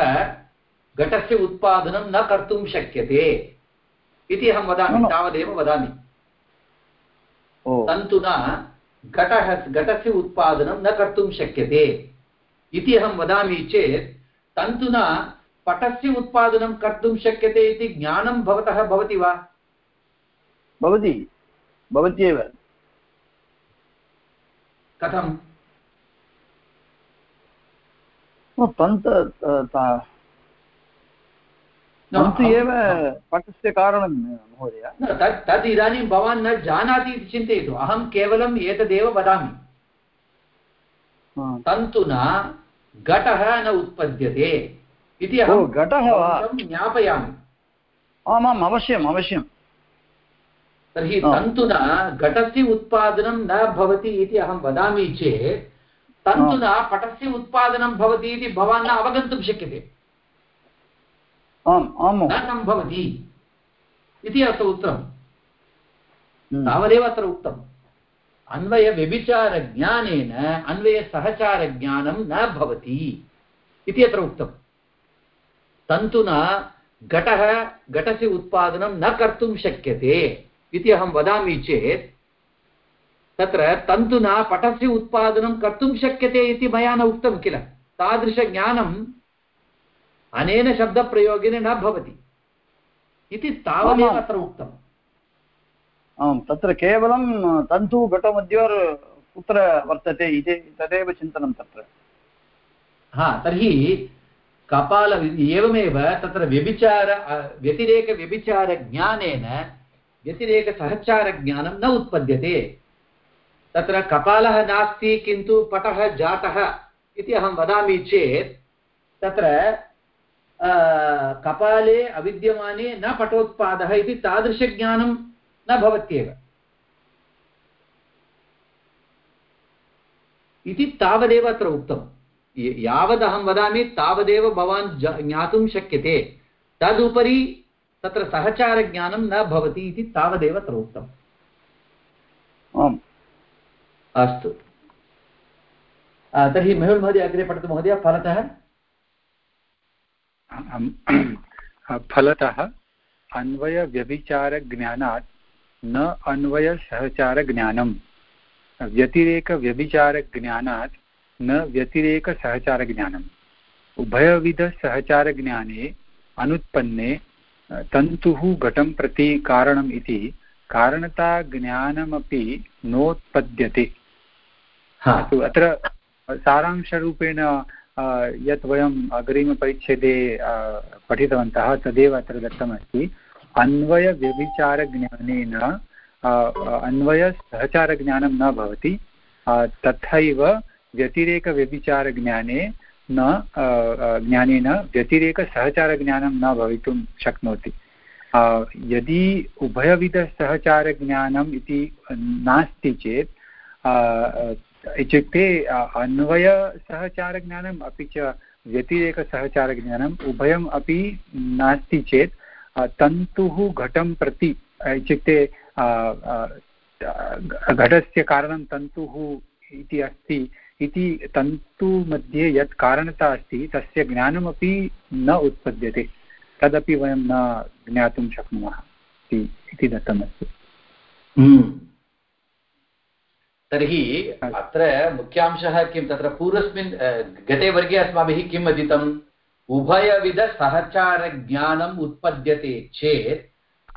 घटस्य उत्पादनं न कर्तुं शक्यते इति अहं वदामि तावदेव वदामि। तन्तुना घटः घटस्य उत्पादनं न कर्तुं शक्यते इति अहं वदामि चेत् तन्तुना पटस्य उत्पादनं कर्तुं शक्यते इति ज्ञानं भवतः भवति वा? भवति भवत्येव कथं तन्त एव पटस्य कारणं महोदय। तत् तद् इदानीं भवान् न जानाति इति चिन्तयतु। अहं केवलम् एतदेव वदामि। तन्तुना घटः न उत्पद्यते इति अहं घटः ज्ञापयामि। आमाम् अवश्यम् अवश्यं तर्हि तन्तुना घटस्य उत्पादनं न भवति इति अहं वदामि चेत् तन्तुना पटस्य उत्पादनं भवति इति भवान् न अवगन्तुं शक्यते। न सम्भवति इति अत्र उक्तम् हम्म। तावदेव अत्र उक्तम्। अन्वयव्यभिचारज्ञानेन अन्वयसहचारज्ञानं न भवति। इति अत्र उक्तम्। तन्तुना घटः घटस्य उत्पादनं न कर्तुं शक्यते। इति अहं वदामि चेत् तत्र तन्तुना पटस्य उत्पादनं कर्तुं शक्यते इति मया न उक्तं किल। तादृशज्ञानं अनेन शब्दप्रयोगेन न भवति। इति तावदेव अत्र उक्तम्। आम् तत्र केवलं तन्तुघटमध्योर् कुत्र वर्तते इति तदेव चिन्तनं तत्र। हा तर्हि कपाल एवमेव तत्र व्यभिचार व्यतिरेकव्यभिचारज्ञानेन व्यतिरेकसहचारज्ञानं न उत्पद्यते। तत्र कपालः नास्ति किन्तु पटः जातः इति अहं वदामि चेत् तत्र कपाले अविद्यमाने न पटोत्पादः इति तादृशज्ञानं न भवत्येव इति तावदेव अत्र उक्तं यावदहं वदामि तावदेव भवान् ज्ञातुं शक्यते तदुपरि तत्र सहचारज्ञानं न भवति इति तावदेव अत्र उक्तम् आम् अस्तु तर्हि मेहुल् महोदय अग्रे पठतु महोदय फलतः फलतः अन्वयव्यभिचारज्ञानात् न अन्वयसहचारज्ञानं व्यतिरेकव्यभिचारज्ञानात् न व्यतिरेकसहचारज्ञानम्। उभयविधसहचारज्ञाने अनुत्पन्ने तन्तुः घटं प्रति कारणम् इति कारणताज्ञानमपि नोत्पद्यते। अत्र सारांशरूपेण यत् वयम् अग्रिमपरिच्छेदे पठितवन्तः तदेव अत्र दत्तमस्ति। अन्वयव्यभिचारज्ञानेन अन्वयसहचारज्ञानं न भवति। तथैव व्यतिरेकव्यभिचारज्ञाने न ज्ञानेन व्यतिरेकसहचारज्ञानं न भवितुं शक्नोति। यदि उभयविधसहचारज्ञानम् इति नास्ति चेत् इत्युक्ते अन्वयसहचारज्ञानम् अपि च व्यतिरेकसहचारज्ञानम् उभयम् अपि नास्ति चेत् तन्तुः घटं प्रति इत्युक्ते घटस्य कारणं तन्तुः इति अस्ति इति तन्तुमध्ये यत् कारणता अस्ति, तस्य ज्ञानमपि न उत्पद्यते तदपि वयं न ज्ञातुं शक्नुमः इति दत्तमस्ति हम्म। तर्हि अत्र मुख्यांशः किं? तत्र पूर्वस्मिन् गते वर्गे अस्माभिः किम् अधीतम् उभयविधसहचारज्ञानम् उत्पद्यते चेत्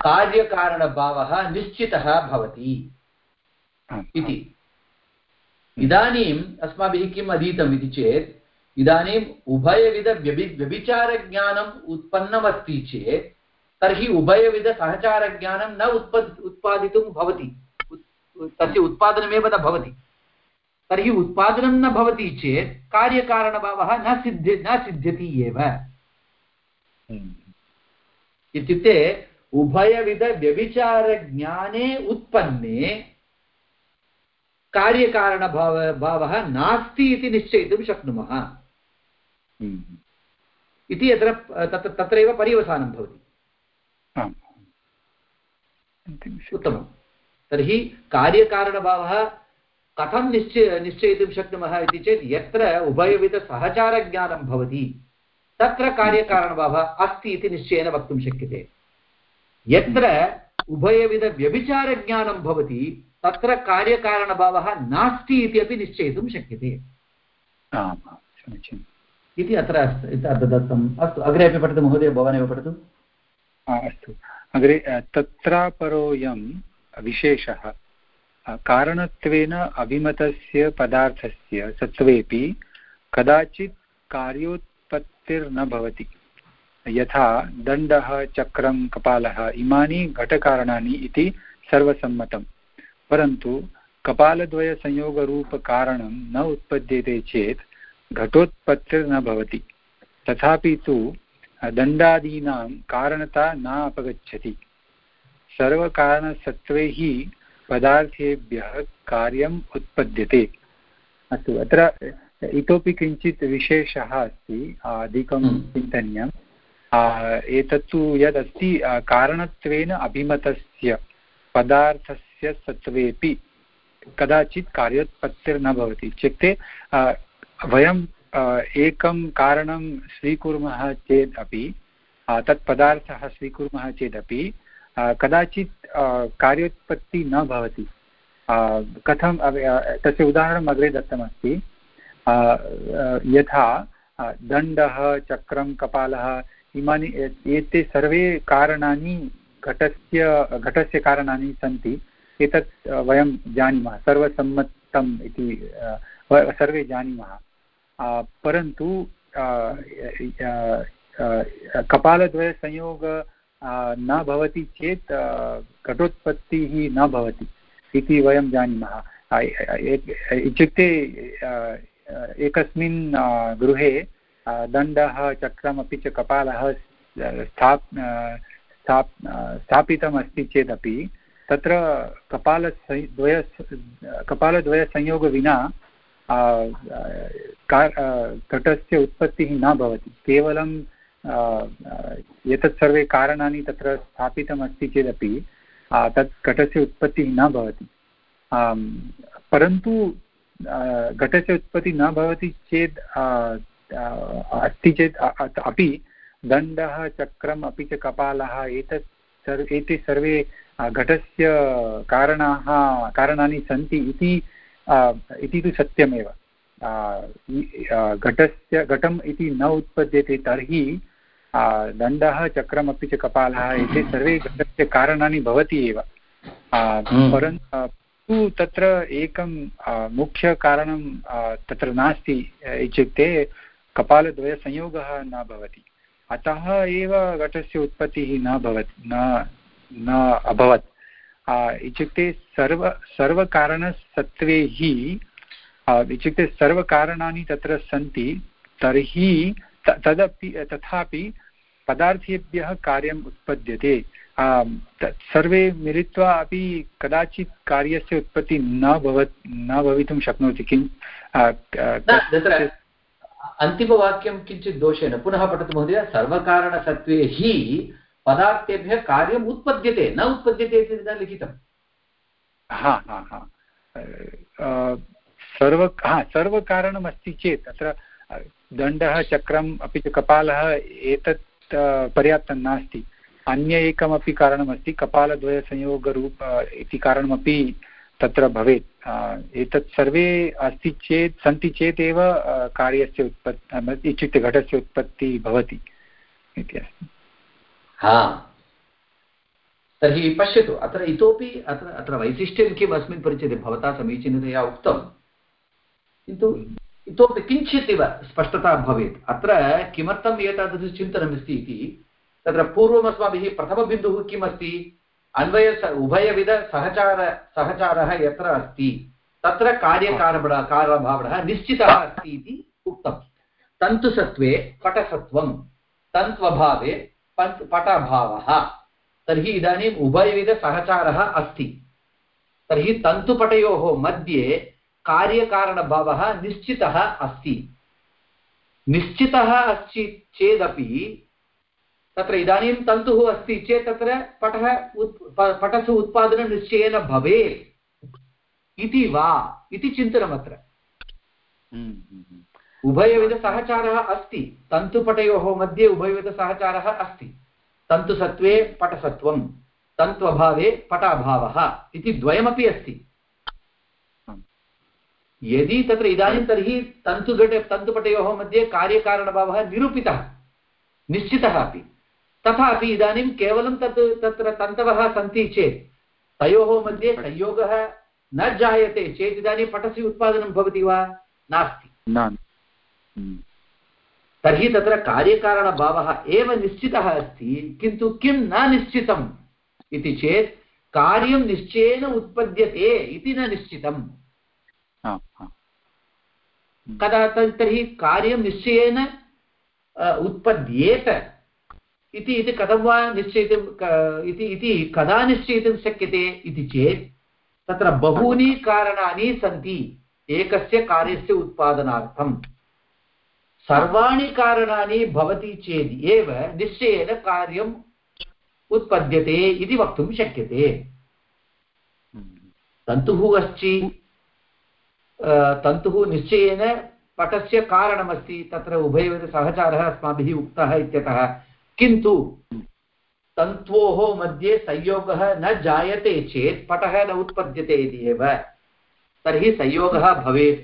कार्यकारणभावः निश्चितः भवति इति। इदानीम् अस्माभिः किम् अधीतम् इति चेत् इदानीम् उभयविधव्यभि व्यभिचारज्ञानम् उत्पन्नमस्ति चेत् तर्हि उभयविधसहचारज्ञानं न उत्पद् उत्पादितुं भवति। तस्य उत्पादनमेव न भवति। तर्हि उत्पादनं न भवति चेत् कार्यकारणभावः न सिद्ध्य न सिद्ध्यति एव। हम्म। इत्युक्ते उभयविधव्यभिचारज्ञाने उत्पन्ने कार्यकारणभाव भावः नास्ति इति निश्चयितुं शक्नुमः। हम्म। इति अत्र तत्र तत्रैव पर्यवसानं भवति। आम्। उत्तमं तर्हि कार्यकारणभावः कथं निश्चय निश्चयितुं शक्नुमः इति चेत् यत्र उभयविधसहचारज्ञानं भवति तत्र कार्यकारणभावः अस्ति इति निश्चयेन वक्तुं शक्यते। यत्र उभयविधव्यभिचारज्ञानं भवति तत्र कार्यकारणभावः नास्ति इति अपि निश्चयितुं शक्यते। समीचीनम्। इति अत्र दत्तम्। अस्तु अग्रे अपि पठतु महोदय भवानेव पठतु। अस्तु। अग्रे तत्रापरोऽयं विशेषः। कारणत्वेन अभिमतस्य पदार्थस्य सत्त्वेपि कदाचित् कार्योत्पत्तिर्न भवति यथा दण्डः, चक्रं, कपालः, इमानि घटकारणानि इति सर्वसम्मतं परन्तु कपालद्वयसंयोगरूपकारणं न उत्पद्यते चेत् घटोत्पत्तिर्न भवति तथापि तु दण्डादीनां कारणता न अपगच्छति सर्वकारणसत्त्वैः पदार्थेभ्यः कार्यम् उत्पद्यते। अस्तु अत्र इतोपि किञ्चित् विशेषः अस्ति अधिकं हम्म। चिन्तनीयम्। एतत्तु यदस्ति कारणत्वेन अभिमतस्य पदार्थस्य सत्त्वेपि कदाचित् कार्योत्पत्तिर्न भवति। इत्युक्ते वयं एकं कारणं स्वीकुर्मः चेत् अपि तत् पदार्थः स्वीकुर्मः चेदपि कदाचित् कार्योत्पत्तिः न भवति। कथं तस्य उदाहरणम् अग्रे दत्तमस्ति। यथा दण्डः, चक्रं, कपालः, इमानि एते सर्वे कारणानि घटस्य घटस्य कारणानि सन्ति। एतत् वयं जानीमः। सर्वसम्मतम् इति सर्वे जानीमः। परन्तु कपालद्वयसंयोग न भवति चेत् घटोत्पत्तिः न भवति इति वयं जानीमः। इत्युक्ते एकस्मिन् गृहे दण्डः, चक्रमपि च कपालः स्थाप् स्थाप् स्थापितमस्ति चेदपि, तत्र कपालद्वय कपालद्वयसंयोगविना घटस्य उत्पत्तिः न भवति। केवलं एतत् सर्वे कारणानि तत्र स्थापितमस्ति चेदपि तत् घटस्य उत्पत्तिः न भवति। परन्तु घटस्य उत्पत्तिः न भवति चेत् अस्ति चेत् अपि दण्डः, चक्रम्, अपि च कपालः, एतत् सर्, एते सर्वे घटस्य कारणाः, कारणानि सन्ति इति इति तु सत्यमेव। घटस्य, घटम् इति न उत्पद्यते तर्हि दण्डः चक्रमपि च कपालः एते सर्वे घटस्य कारणानि भवति एव। हम्म। परन्तु तत्र एकं मुख्यकारणं तत्र नास्ति इत्युक्ते कपालद्वयसंयोगः न भवति। अतः एव घटस्य उत्पत्तिः न भवति न न अभवत्। इत्युक्ते सर्व सर्वकारणसत्त्वे हि इत्युक्ते सर्वकारणानि तत्र सन्ति तर्हि तदपि तथापि पदार्थेभ्यः कार्यम् उत्पद्यते। सर्वे मिलित्वा अपि कदाचित् कार्यस्य उत्पत्तिः न भवत् न भवितुं शक्नोति किं? अन्तिमवाक्यं किञ्चित् दोषेण पुनः पठतु महोदय सर्वकारणसत्त्वे हि पदार्थेभ्यः कार्यम् उत्पद्यते न उत्पद्यते इति न लिखितं हा हा हा। सर्व हा सर्वकारणमस्ति चेत् तत्र दण्डः, चक्रम्, अपि च कपालः एतत् पर्याप्तं नास्ति। अन्य एकमपि कारणमस्ति, कपालद्वयसंयोगरूप इति कारणमपि तत्र भवेत्। एतत् सर्वे अस्ति चेत्, सन्ति चेत् एव कार्यस्य उत्पत्ति इत्युक्ते घटस्य उत्पत्तिः भवति इति अस्ति। हा। तर्हि पश्यतु, अत्र इतोपि, अत्र अत्र वैशिष्ट्यं किम् अस्मिन् परिचये भवता समीचीनतया उक्तं। किन्तु इतोपि किञ्चित् इव स्पष्टता भवेत्। अत्र किमर्थम् एतादृशं चिन्तनमस्ति इति, तत्र पूर्वम् अस्माभिः प्रथमबिन्दुः किम् अस्ति अन्वय उभयविधसहचार सहचारः यत्र अस्ति? तत्र कार्यकारबण कारभावनः निश्चितः अस्ति इति उक्तं। तन्तुसत्त्वे पटसत्त्वं, तन्त्वभावे पट् पटभावः। तर्हि इदानीम् उभयविधसहचारः अस्ति। तर्हि तन्तुपटयोः मध्ये कार्यकारणभावः निश्चितः अस्ति। निश्चितः अस्ति चेदपि तत्र इदानीं तन्तुः अस्ति चेत् तत्र पटः उत् पटस्य उत्पादनं निश्चयेन भवेत्। इति वा? इति चिन्तनमत्र। उभयविधसहचारः अस्ति। तन्तुपटयोः मध्ये उभयविधसहचारः अस्ति। तन्तुसत्त्वे पटसत्त्वं। तन्त्वभावे पटाभावः इति द्वयमपि अस्ति। यदि तत्र इदानीं तर्हि तन्तुघटे तन्तुपटयोः मध्ये कार्यकारणभावः निरूपितः निश्चितः अपि। तथापि इदानीं केवलं तत् तत्र तन्तवः सन्ति चेत् तयोः मध्ये संयोगः न जायते चेत् इदानीं पटस्य उत्पादनं भवति वा? नास्ति। न हम्म। तर्हि तत्र कार्यकारणभावः एव निश्चितः अस्ति किन्तु किं न निश्चितम् इति चेत् कार्यं निश्चयेन उत्पद्यते इति न निश्चितम्। हा, हा। कदा तर्- तर्हि कार्यं निश्चयेन उत्पद्येत इति इति कथं वा निश्चयितुं इति इति कदा निश्चयितुं शक्यते इति चेत् तत्र बहूनि कारणानि सन्ति एकस्य कार्यस्य उत्पादनार्थं. सर्वाणि कारणानि भवति चेत् एव निश्चयेन कार्यम् उत्पद्यते इति वक्तुं शक्यते. हम्म। तन्तुः अस्ति। तन्तुः निश्चयेन पटस्य कारणमस्ति तत्र उभयविधसहचारः अस्माभिः उक्तः इत्यतः। किन्तु तन्तोः मध्ये संयोगः न जायते चेत् पटः न उत्पद्यते इति एव। तर्हि संयोगः भवेत्।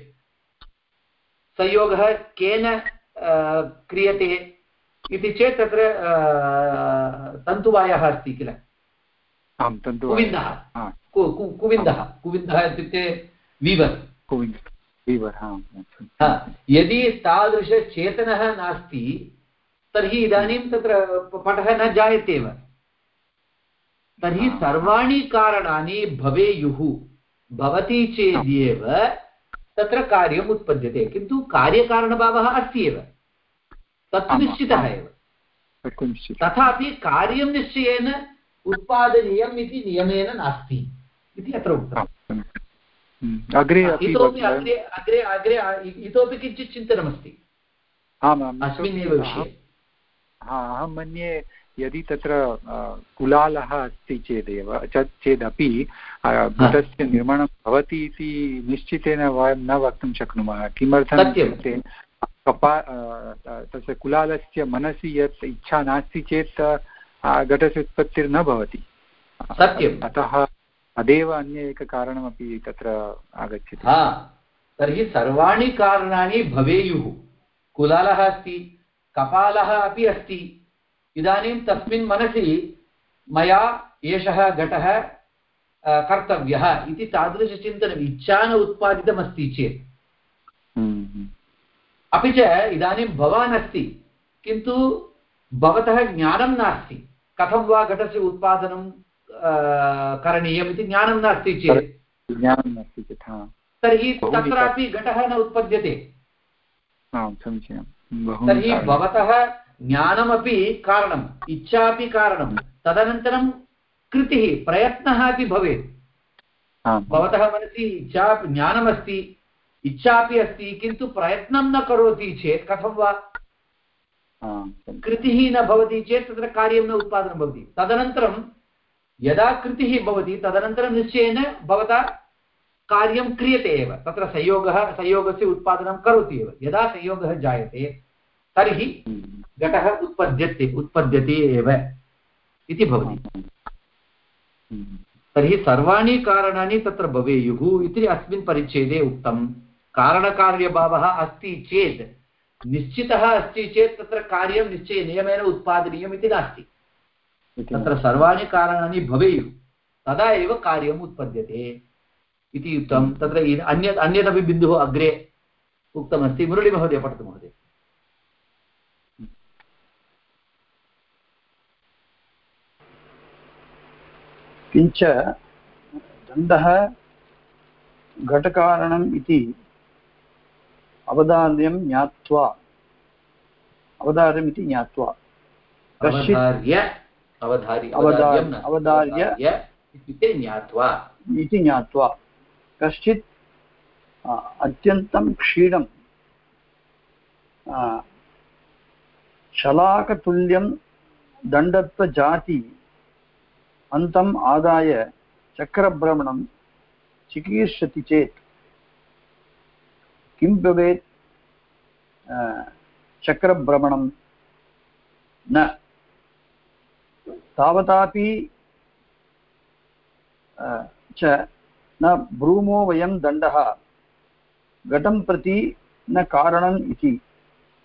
संयोगः केन क्रियते इति चेत् तत्र तन्तुवायः अस्ति किल? आं तन्तु कुविन्दः। हा। कुविन्दः। कुविन्दः इत्युक्ते वीवर्। यदि तादृशचेतनः नास्ति तर्हि इदानीं तत्र पटः न जायतेव। तर्हि हा। सर्वाणि कारणानि भवेयुः भवति चेदेव तत्र कार्यम् उत्पद्यते किन्तु कार्यकारणभावः अस्ति एव। तत्तु निश्चितः एव। तथापि कार्यं निश्चयेन उत्पादनीयम् इति नियमेन नास्ति इति अत्र उक्तम्। अग्रे अपि इतोपि अग्रे अग्रे अग्रे इतोपि किञ्चित् चिन्तनमस्ति। आम् आम् अस्मिन्नेव विषये। हा अहं मन्ये यदि तत्र कुलालः अस्ति चेदेव च- चेदपि घटस्य निर्माणं भवति इति निश्चितेन वयं न वक्तुं शक्नुमः। किमर्थम्। इत्युक्ते कपा तस्य कुलालस्य मनसि यत् इच्छा नास्ति चेत् घटस्य उत्पत्तिर्न भवति। सत्यम्। अतः तदेव अन्य एककारणमपि तत्र आगच्छति। हा तर्हि सर्वाणि कारणानि भवेयुः। कुलालः अस्ति कपालः अपि अस्ति। इदानीं तस्मिन् मनसि मया एषः घटः कर्तव्यः इति तादृशचिन्तनम् इच्छा न उत्पादितमस्ति चेत्। हम्म। अपि च इदानीं भवान् अस्ति किन्तु भवतः ज्ञानं नास्ति। कथं वा घटस्य उत्पादनं करणीयम् इति ज्ञानं नास्ति चेत्। ज्ञानं नास्ति चेत् हा। तर्हि तत्रापि घटः न उत्पद्यते। आं समीचीनं। तर्हि भवतः ज्ञानमपि कारणम् इच्छा अपि कारणं तदनन्तरं कृतिः प्रयत्नः अपि भवेत्। भवतः मनसि इच्छा ज्ञानमस्ति इच्छापि अस्ति किन्तु प्रयत्नं न करोति चेत् कथं वा। कृतिः न भवति चेत् तत्र कार्यं न उत्पादनं भवति। तदनन्तरं यदा कृतिः भवति, तदनन्तरं निश्चयेन भवता कार्यं क्रियते एव। तत्र संयोगः, संयोगस्य उत्पादनं करोति एव। यदा संयोगः जायते, तर्हि घटः उत्पद्यते उत्पद्यते एव इति भवति। तर्हि सर्वाणि कारणानि तत्र भवेयुः इति अस्मिन् परिच्छेदे उक्तं कारणकार्यभावः अस्ति चेत्, निश्चितः अस्ति चेत् तत्र कार्यं निश्चय नियमेन उत्पादनीयम् इति नास्ति। तत्र सर्वाणि कारणानि भवेयुः। तदा एव कार्यम् उत्पद्यते इति उक्तं तत्र अन्यत् अन्यदपि बिन्दुः अग्रे उक्तमस्ति। मुरळीमहोदय पठतु महोदय। किञ्च दण्डः घटकारणम् इति अवधार्यं ज्ञात्वा अवधार्यम् इति ज्ञात्वा। कश्चित् अवधार्य- अवधार्य इत्युक्ते ज्ञात्वा। इति ज्ञात्वा। कश्चित् अत्यन्तं क्षीणं शलाकतुल्यं दण्डत्वजाति अन्तम् आदाय चक्रभ्रमणं चिकीर्षति चेत् किं भवेत् चक्रभ्रमणं न। तावतापि च न ब्रूमो वयं दण्डः। घटं प्रति न कारणम् इति।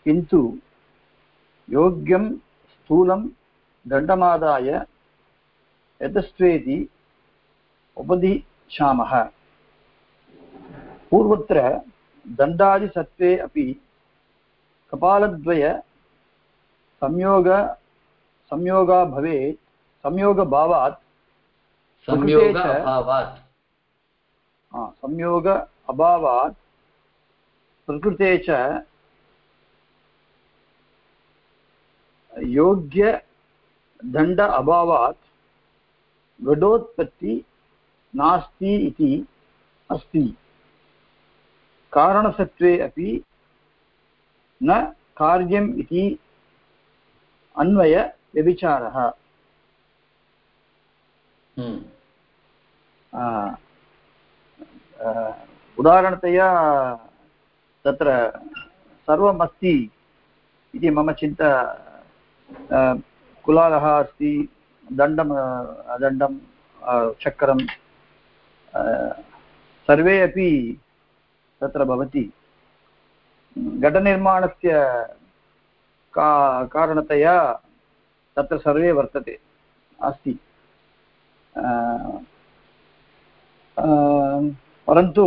किन्तु योग्यं स्थूलं दण्डमादाय यतस्त्वेति उपदिशामः। पूर्वत्र दण्डादिसत्त्वे अपि कपालद्वय संयोग संयोगा भवेत्। संयोगभावात् संयोग अभावात् संयोग अभावात् प्रकृते च योग्यदण्ड अभावात् घटोत्पत्ति नास्ति इति अस्ति कारणसत्त्वे अपि न कार्यम् इति अन्वयव्यभिचारः। उदाहरणतया तत्र सर्वमस्ति इति मम चिन्ता कुलालः अस्ति दण्डं दण्डं चक्रं सर्वे अपि तत्र भवति घटनिर्माणस्य का कारणतया तत्र सर्वे वर्तते अस्ति परन्तु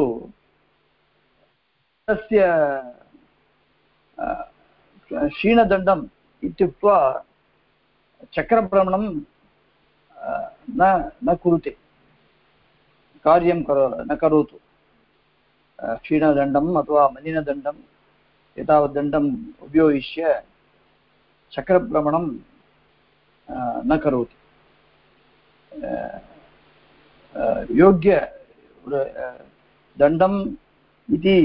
तस्य क्षीणदण्डम् इत्युक्त्वा चक्रभ्रमणं न न कुरुते। कार्यं करो, न करोतु। क्षीणदण्डम् अथवा मलिनदण्डम् एतावत् दण्डम् उपयोगिष्य चक्रभ्रमणं न करोति। योग्य दण्डम् इति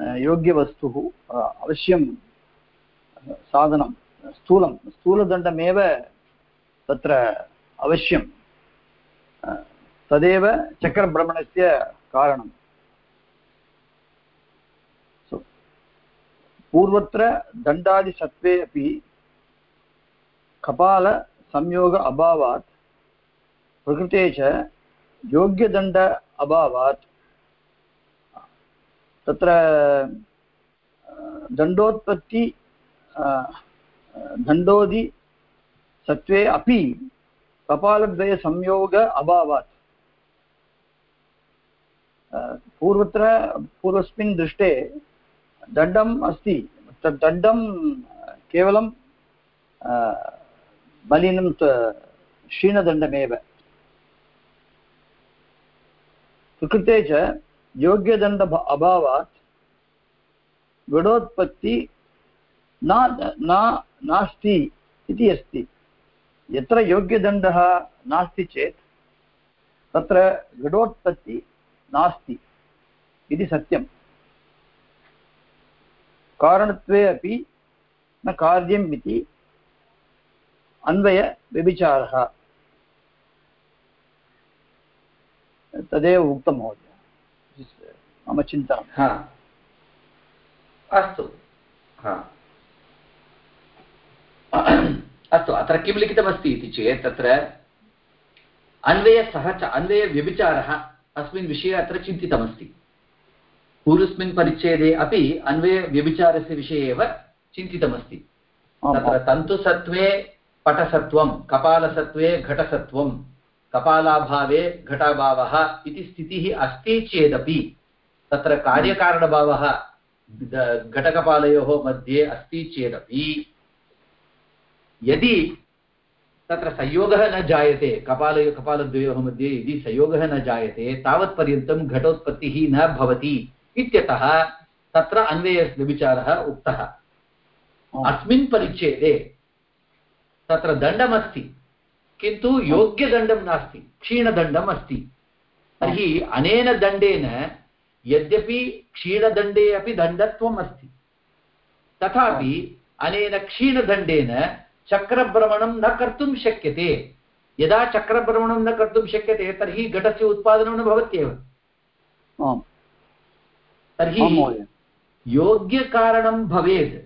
योग्यवस्तुः अवश्यं साधनं, स्थूलं, स्थूलदण्डमेव तत्र अवश्यं तदेव चक्रभ्रमणस्य कारणम्। पूर्वत्र दण्डादिसत्त्वे अपि कपालसंयोग अभावात् प्रकृते च योग्यदण्ड अभावात्। तत्र दण्डोत्पत्ति दण्डोदि सत्त्वे अपि कपालद्वयसंयोग अभावात्। पूर्वत्र, पूर्वस्मिन् दृष्टे दण्डम् अस्ति। तद् केवलं मलिनं क्षीणदण्डमेव। प्रकृते च योग्यदण्ड अभावात् गडोत्पत्ति न नास्ति इति अस्ति। यत्र योग्यदण्डः नास्ति चेत् तत्र घटोत्पत्ति नास्ति इति सत्यम्। कारणत्वे अपि न कार्यम् इति अन्वयव्यभिचारः तदेव उक्तं महोदय। मम चिन्तनं अस्तु। अस्तु अत्र किं लिखितमस्ति इति चेत् तत्र अन्वयसह च अन्वयव्यभिचारः अस्मिन् विषये अत्र चिन्तितमस्ति। पूर्वस्मिन् परिच्छेदे अपि अन्वयव्यभिचारस्य विषये एव चिन्तितमस्ति। तत्र तन्तुसत्त्वे पटसत्त्वं कपालसत्त्वे घटसत्त्वं कपालाभावे घटाभावः इति स्थितिः अस्ति चेदपि तत्र कार्यकारणभावः घटकपालयोः मध्ये अस्ति चेदपि। यदि तत्र संयोगः न जायते कपाल कपालद्वयोः मध्ये यदि संयोगः न जायते तावत्पर्यन्तं घटोत्पत्तिः न भवति इत्यतः तत्र अन्वयविचारः उक्तः। अस्मिन् परिच्छेदे तत्र दण्डमस्ति। किन्तु योग्यदण्डं नास्ति क्षीणदण्डम् अस्ति। तर्हि अनेन दण्डेन यद्यपि क्षीणदण्डे अपि दण्डत्वम् अस्ति। तथापि अनेन क्षीणदण्डेन चक्रभ्रमणं न कर्तुं शक्यते। यदा चक्रभ्रमणं न कर्तुं शक्यते तर्हि घटस्य उत्पादनं न भवत्येव। तर्हि योग्यकारणं भवेत्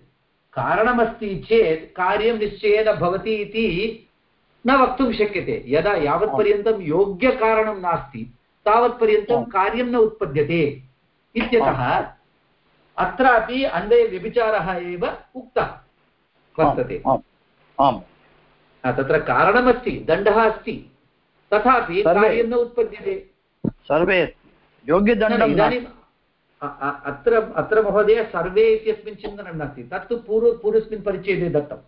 कारणमस्ति चेत् कार्यं निश्चयेन भवति इति न वक्तुं शक्यते। यदा यावत्पर्यन्तं योग्यकारणं नास्ति तावत्पर्यन्तं कार्यं न उत्पद्यते इत्यतः अत्रापि अन्वयव्यभिचारः एव उक्तः वर्तते। तत्र कारणमस्ति दण्डः अस्ति तथापि कार्यं न उत्पद्यते। सर्वे योग्यदण्डम् इदानीम् अत्र अत्र महोदय सर्वे इत्यस्मिन् चिन्तनं नास्ति तत्तु पूर्व पूर्वस्मिन् परिच्छेदे दत्तम्।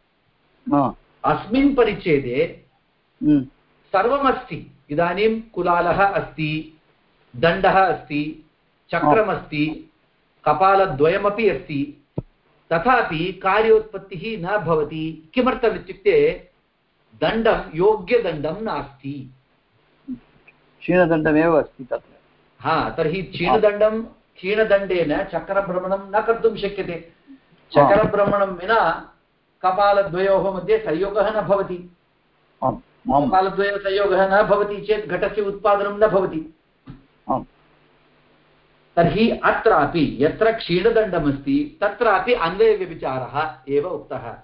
अस्मिन् परिच्छेदे। सर्वमस्ति। इदानीं कुलालः अस्ति दण्डः अस्ति चक्रमस्ति कपालद्वयमपि अस्ति। तथापि कार्योत्पत्तिः न भवति। किमर्थम् इत्युक्ते दण्डं योग्यदण्डं नास्ति। क्षीणदण्डमेव अस्ति तत्र। हा तर्हि क्षीणदण्डं क्षीणदण्डेन चक्रभ्रमणं न कर्तुं शक्यते। चक्रभ्रमणं विना कपालद्वयोः मध्ये संयोगः न भवति। कपालद्वयोः संयोगः न भवति चेत् घटस्य उत्पादनं न भवति। तर्हि अत्रापि यत्र क्षीणदण्डमस्ति तत्रापि अन्वयव्यभिचारः एव उक्तः।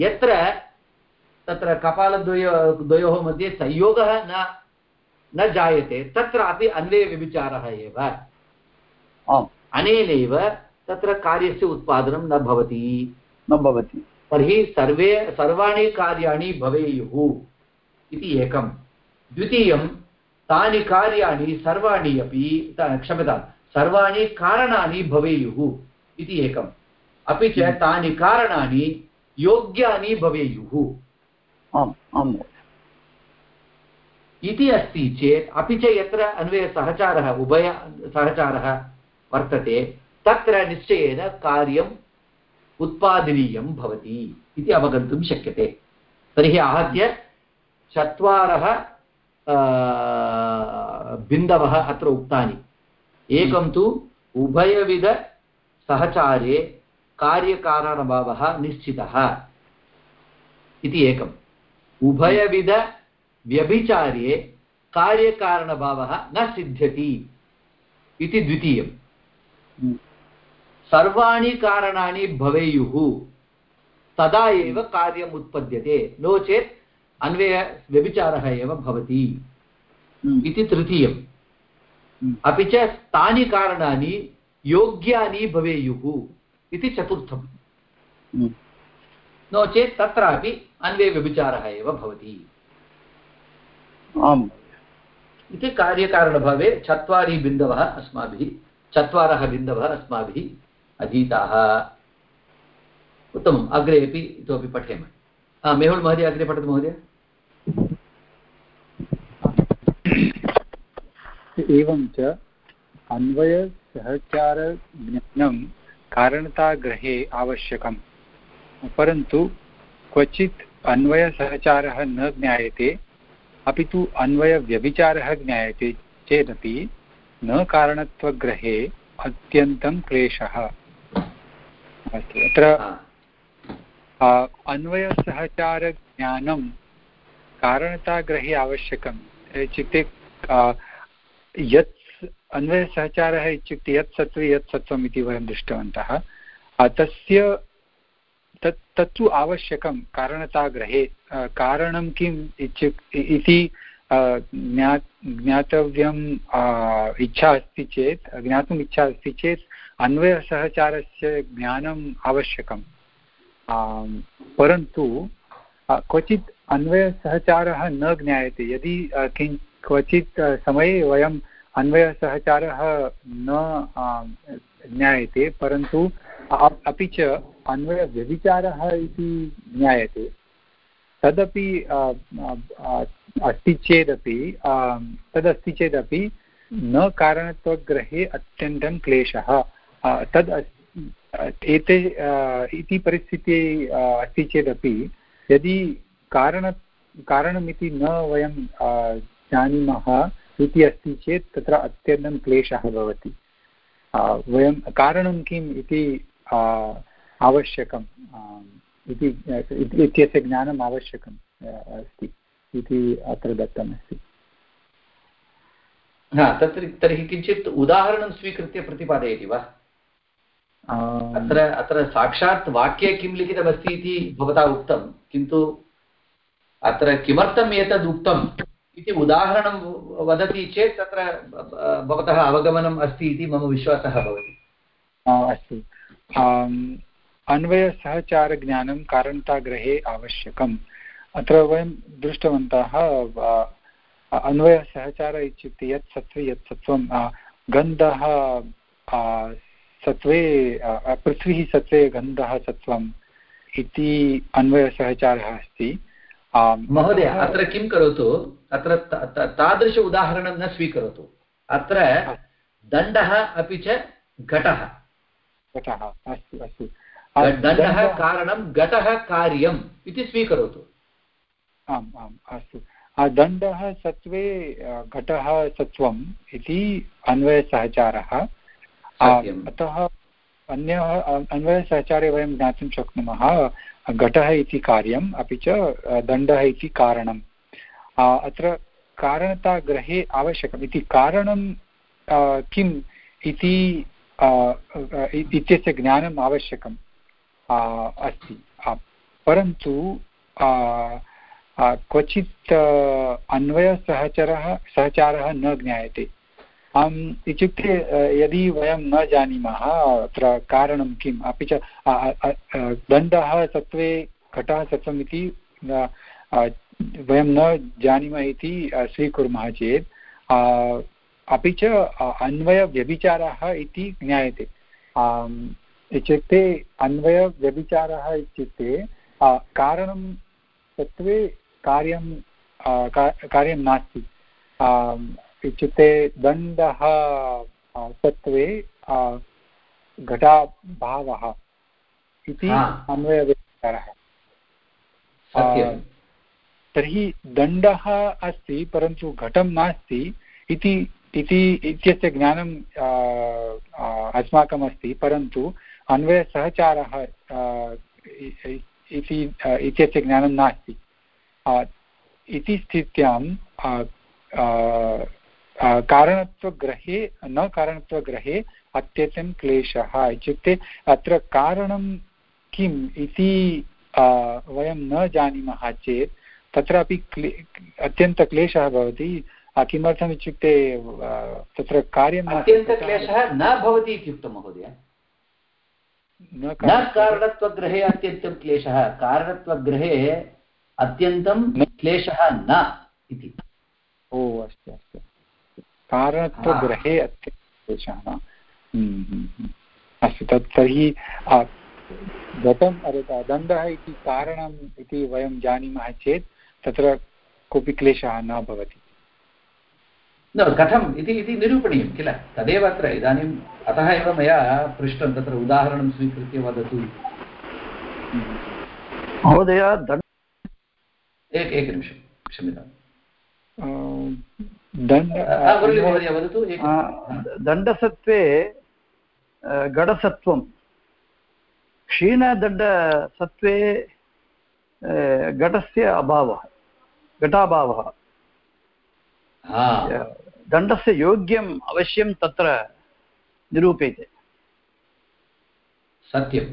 यत्र तत्र कपालद्वयो द्वयोः मध्ये संयोगः न न जायते तत्रापि अन्वयव्यभिचारः एव। अनेनैव तत्र कार्यस्य उत्पादनं न भवति। न भवति। तर्हि सर्वे सर्वाणि कार्याणि भवेयुः। इति एकं द्वितीयं तानि कार्याणि सर्वाणि अपि क्षम्यतां सर्वाणि कारणानि भवेयुः इति एकम्। अपि च हम्म। तानि कारणानि योग्यानि भवेयुः। आम् आम्। इति अस्ति चेत् अपि च यत्र अन्वयसहचारः उभय सहचारः वर्तते तत्र निश्चयेन कार्यम् उत्पादनीयं भवति इति अवगन्तुं शक्यते। तर्हि आहत्य चत्वारः बिन्दवः अत्र उक्तानि। एकं तु उभयविधसहचारे कार्यकारणभावः निश्चितः। इति एकम् उभयविधव्यभिचारे कार्यकारणभावः न सिद्ध्यति इति द्वितीयम्। सर्वाणि कारणानि भवेयुः, तदा एव कार्यम् उत्पद्यते नो चेत् अन्वयव्यभिचारः एव भवति हम्म। इति तृतीयम्। अपि च तानि कारणानि योग्यानि भवेयुः इति चतुर्थम्। हम्म। नो चेत् तत्रापि अन्वयव्यभिचारः एव भवति। आम्। इति कार्यकारणभावे चत्वारि बिन्दवः अस्माभिः चत्वारः बिन्दवः अस्माभिः अधीताः। उत्तमम् अग्रे अपि इतोपि पठेम। मेहुल् महोदय अग्रे पठतु महोदय। एवं च अन्वयसहचारज्ञानं कारणताग्रहे आवश्यकं परन्तु क्वचित् अन्वयसहचारः न ज्ञायते अपि तु अन्वयव्यभिचारः ज्ञायते चेदपि न कारणत्वग्रहे अत्यन्तं क्लेशः। अस्तु अत्र अन्वयसहचारज्ञानं कारणताग्रहे आवश्यकम्। इत्युक्ते यत् अन्वयसहचारः इत्युक्ते यत् सत्त्वे यत् सत्त्वम् इति वयं दृष्टवन्तः तस्य तत् तत्तु आवश्यकं कारणताग्रहे कारणं किम् इत्युक् इति ज्ञा ज्ञातव्यम् इच्छा अस्ति चेत्, ज्ञातुम् इच्छा अस्ति चेत् अन्वयसहचारस्य ज्ञानम् आवश्यकं परन्तु क्वचित् अन्वयसहचारः न ज्ञायते। यदि किञ् क्वचित् समये वयम् अन्वयसहचारः न ज्ञायते, परन्तु अपि च अन्वयव्यभिचारः इति ज्ञायते। तदपि अस्ति चेदपि तदस्ति चेदपि न कारणत्वग्रहे अत्यन्तं क्लेशः। तद् एते इति परिस्थितिः अस्ति चेदपि, यदि कारण कारणमिति न वयं जानीमः इति अस्ति चेत् तत्र अत्यन्तं क्लेशः भवति। वयं कारणं किम् इति आवश्यकम् इति इत्यस्य ज्ञानम् आवश्यकम् अस्ति इति अत्र दत्तमस्ति। हा तत्र तर्हि किञ्चित् उदाहरणं स्वीकृत्य प्रतिपादयति वा? अत्र अत्र साक्षात् वाक्ये किं लिखितमस्ति इति भवता उक्तं किन्तु अत्र किमर्थम् एतद् उक्तम्? इति उदाहरणं वदति चेत् तत्र भवतः अवगमनम् अस्ति इति मम विश्वासः भवति। अस्तु। अन्वयसहचारज्ञानं कारणताग्रहे आवश्यकम्। अत्र वयं दृष्टवन्तः अन्वयसहचार इत्युक्ते यत् सत्त्वे, यत् सत्त्वं गन्धः सत्त्वे पृथ्वीः सत्त्वे गन्धः सत्त्वम् इति अन्वयसहचारः अस्ति। महोदय अत्र किं करोतु? अत्र तादृश उदाहरणं न स्वीकरोतु। अत्र दण्डः अपि च घटः। घटः अस्तु अस्तु। दण्डः कारणं घटः कार्यम् इति स्वीकरोतु। आम् आम् अस्तु। दण्डः सत्त्वे घटः सत्त्वम् इति अन्वयसहचारः। अतः अन्यः अन्वयसहचारे वयं ज्ञातुं शक्नुमः। घटः इति कार्यम्, अपि च दण्डः इति कारणम्। अत्र कारणताग्रहे आवश्यकम् इति कारणं किम् इति इत्यस्य ज्ञानम् आवश्यकम् अस्ति। परन्तु क्वचित् अन्वयसहचरः, सहचारः न ज्ञायते। आम् इत्युक्ते यदि वयं न जानीमः, अत्र कारणं किम्? अपि च दण्डः सत्त्वे घटः सत्त्वम् इति वयं न जानीमः इति स्वीकुर्मः चेत् अपि च अन्वयव्यभिचारः इति ज्ञायते। इत्युक्ते, अन्वयव्यभिचारः इत्युक्ते कारणं सत्त्वे कार्यं कार्यं नास्ति। इत्युक्ते दण्डः सत्त्वे घटाभावः इति अन्वयविचारः तर्हि दण्डः अस्ति परन्तु घटं नास्ति इति इति इत्यस्य ज्ञानं अस्माकम् अस्ति परन्तु अन्वयसहचारः इति इत्यस्य ज्ञानं नास्ति। इति स्थित्यां कारणत्वग्रहे न कारणत्वग्रहे अत्यन्तं क्लेशः इत्युक्ते अत्र कारणं किम् इति वयं न जानीमः चेत् तत्रापि क्ले अत्यन्तक्लेशः भवति किमर्थम् इत्युक्ते तत्र कार्यम् अत्यन्तक्लेशः न भवति इत्युक्तं महोदय न कारणत्वग्रहे अत्यन्तं क्लेशः कारणत्वग्रहे अत्यन्तं क्लेशः न इति ओ अस्तु अस्तु क्लेशः न हम्म, हम्म, हम्म। अस्तु तत् तर्हि गतम् दण्डः इति कारणम् इति वयं जानीमः चेत् तत्र कोऽपि क्लेशः न भवति। न कथम् इति इति निरूपणीयं किल? तदेव अत्र इदानीम् अतः एव मया पृष्टं तत्र उदाहरणं स्वीकृत्य वदतु। महोदय एक एकनिमिषं क्षम्यताम्। वदतु दण्डसत्त्वे गडसत्त्वं। क्षीणदण्डसत्त्वे घटस्य अभावः घटाभावः दण्डस्य योग्यम् अवश्यं तत्र निरूप्यते। सत्यं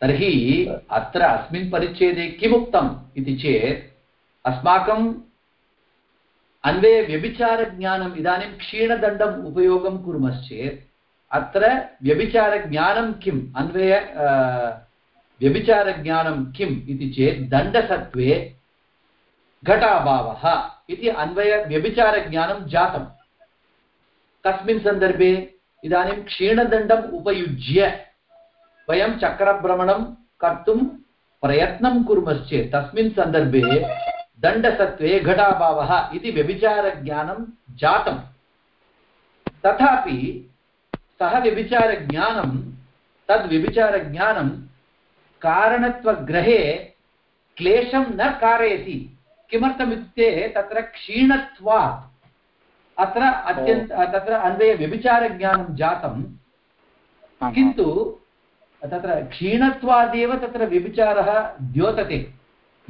तर्हि अत्र अस्मिन् परिच्छेदे किमुक्तम् इति चेत् अस्माकम् अन्वयव्यभिचारज्ञानम् इदानीं क्षीणदण्डम् उपयोगं कुर्मश्चेत्, अत्र व्यभिचारज्ञानं किम्? अन्वय व्यभिचारज्ञानं किम् इति चेत् दण्डसत्त्वे घटाभावः इति अन्वयव्यभिचारज्ञानं जातं कस्मिन् सन्दर्भे इदानीं क्षीणदण्डम् उपयुज्य वयं चक्रभ्रमणं कर्तुं प्रयत्नं कुर्मश्चेत्, तस्मिन् सन्दर्भे दण्डसत्त्वे घटाभावः इति व्यभिचारज्ञानं जातं तथापि सः व्यभिचारज्ञानं तद् व्यभिचारज्ञानं कारणत्वग्रहे क्लेशं न कारयति। किमर्थमित्युक्ते तत्र क्षीणत्वात्। अत्र अत्यन्त तत्र अन्वयव्यभिचारज्ञानं जातं। किन्तु तत्र क्षीणत्वादेव तत्र व्यभिचारः द्योतते।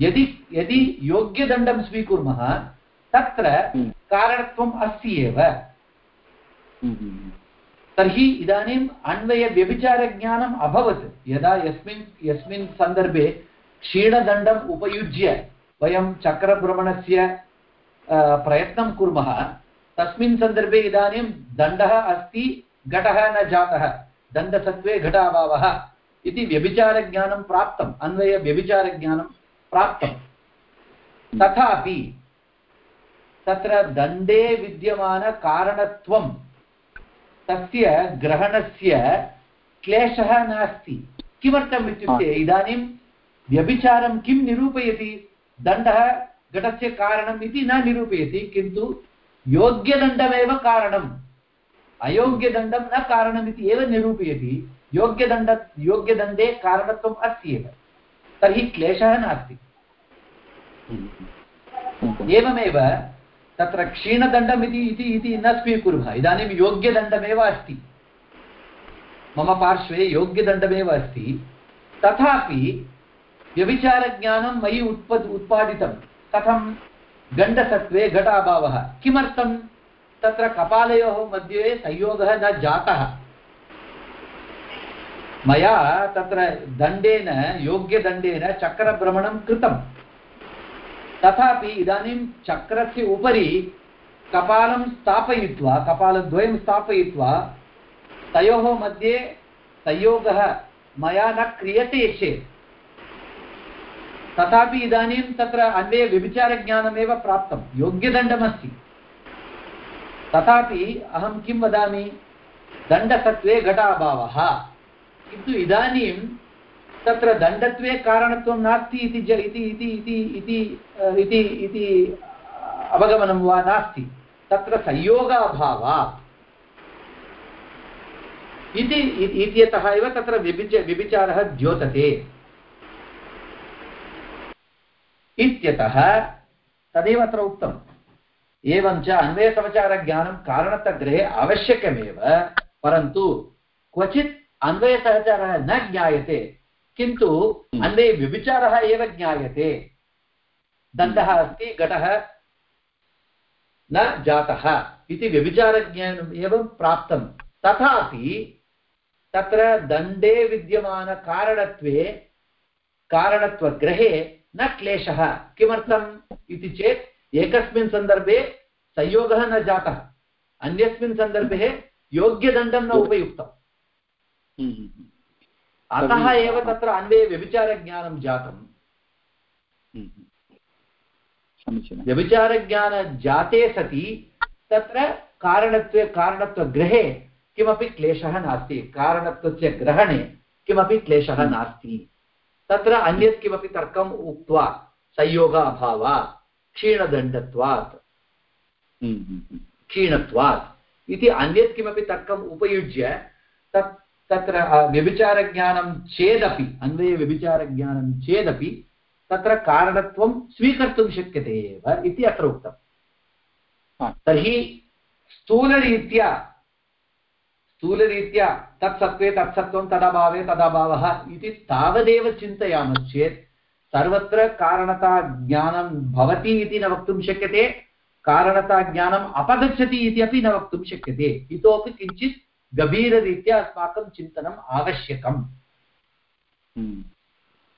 यदि यदि योग्यदण्डं स्वीकुर्मः तत्र हम्म। कारणत्वम् अस्ति एव। हम्म, तर्हि इदानीम् अन्वयव्यभिचारज्ञानम् अभवत्। यदा यस्मिन् यस्मिन् सन्दर्भे क्षीणदण्डम् उपयुज्य वयं चक्रभ्रमणस्य प्रयत्नं कुर्मः तस्मिन् सन्दर्भे इदानीं दण्डः अस्ति घटः न जातः दण्डसत्त्वे घटाभावः इति व्यभिचारज्ञानं प्राप्तम्। अन्वयव्यभिचारज्ञानं प्राप्तं तथापि तत्र दण्डे विद्यमानकारणत्वं तस्य ग्रहणस्य क्लेशः नास्ति। किमर्थम् इत्युक्ते इदानीं व्यभिचारं किं निरूपयति? दण्डः घटस्य कारणम् इति न निरूपयति किन्तु योग्यदण्डमेव कारणम्। अयोग्यदण्डं न कारणमिति एव निरूपयति। योग्यदण्ड योग्यदण्डे कारणत्वम् अस्ति एव। तर्हि क्लेशः नास्ति। एवमेव तत्र क्षीणदण्डम् इति न स्वीकुर्मः। इदानीं योग्यदण्डमेव अस्ति। मम पार्श्वे योग्यदण्डमेव अस्ति। तथापि व्यभिचारज्ञानं मयि उत्पद् उत्पादितं। कथं? गण्डसत्त्वे घटाभावः। किमर्थं? तत्र कपालयोः मध्ये संयोगः न जातः। मया तत्र दण्डेन, योग्यदण्डेन चक्रभ्रमणं कृतं तथापि इदानीं चक्रस्य उपरि कपालं स्थापयित्वा कपालद्वयं स्थापयित्वा, तयोः मध्ये संयोगः मया न क्रियते चेत्। तथापि इदानीं तत्र अन्वे व्यभिचारज्ञानमेव प्राप्तं, योग्यदण्डमस्ति। तथापि अहं किं वदामि? दण्डसत्त्वे घटाभावः। किन्तु इदानीं तत्र दण्डत्वे कारणत्वं नास्ति इति ज इति इति इति इति अवगमनं वा नास्ति। तत्र संयोगाभावात्। इति इत्यतः एव तत्र व्यभिच व्यभिचारः द्योतते। इत्यतः तदेव अत्र उक्तम्। एवञ्च अन्वयसमचारज्ञानं कारणतग्रहे आवश्यकमेव, परन्तु क्वचित् अन्वयसहचारः न ज्ञायते किन्तु हम्म। अन्वे व्यभिचारः एव ज्ञायते। दण्डः अस्ति घटः न जातः इति व्यभिचारज्ञानम् एव प्राप्तं। तथापि तत्र दण्डे विद्यमानकारणत्वे कारणत्वग्रहे न क्लेशः। किमर्थम् इति चेत् एकस्मिन् सन्दर्भे संयोगः न जातः। अन्यस्मिन् सन्दर्भे योग्यदण्डं न उपयुक्तम्। हम्म, हम्म, हम्म। अतः एव तत्र अन्वे व्यभिचारज्ञानं जातम्। समीचीनं व्यभिचारज्ञानजाते सति तत्र कारणत्वे कारणत्वग्रहे किमपि क्लेशः नास्ति। कारणत्वस्य ग्रहणे किमपि क्लेशः नास्ति। तत्र अन्यत् किमपि तर्कम् उक्त्वा संयोग अभावात् क्षीणदण्डत्वात् हम्म, हम्म, हम्म। क्षीणत्वात् इति अन्यत् किमपि तर्कम् उपयुज्य तत् तत्र व्यभिचारज्ञानं चेदपि अन्वयव्यभिचारज्ञानं चेदपि तत्र कारणत्वं स्वीकर्तुं शक्यते एव इति अत्र उक्तम् तर्हि स्थूलरीत्या स्थूलरीत्या तत्सत्त्वे तत्सत्त्वं तदभावे तदभावः इति तावदेव चिन्तयामश्चेत् सर्वत्र कारणताज्ञानं भवति इति न वक्तुं शक्यते कारणताज्ञानं अपगच्छति इति अपि न वक्तुं शक्यते। इतोपि किञ्चित् गभीररीत्या अस्माकं चिन्तनम् आवश्यकम्। हम्म।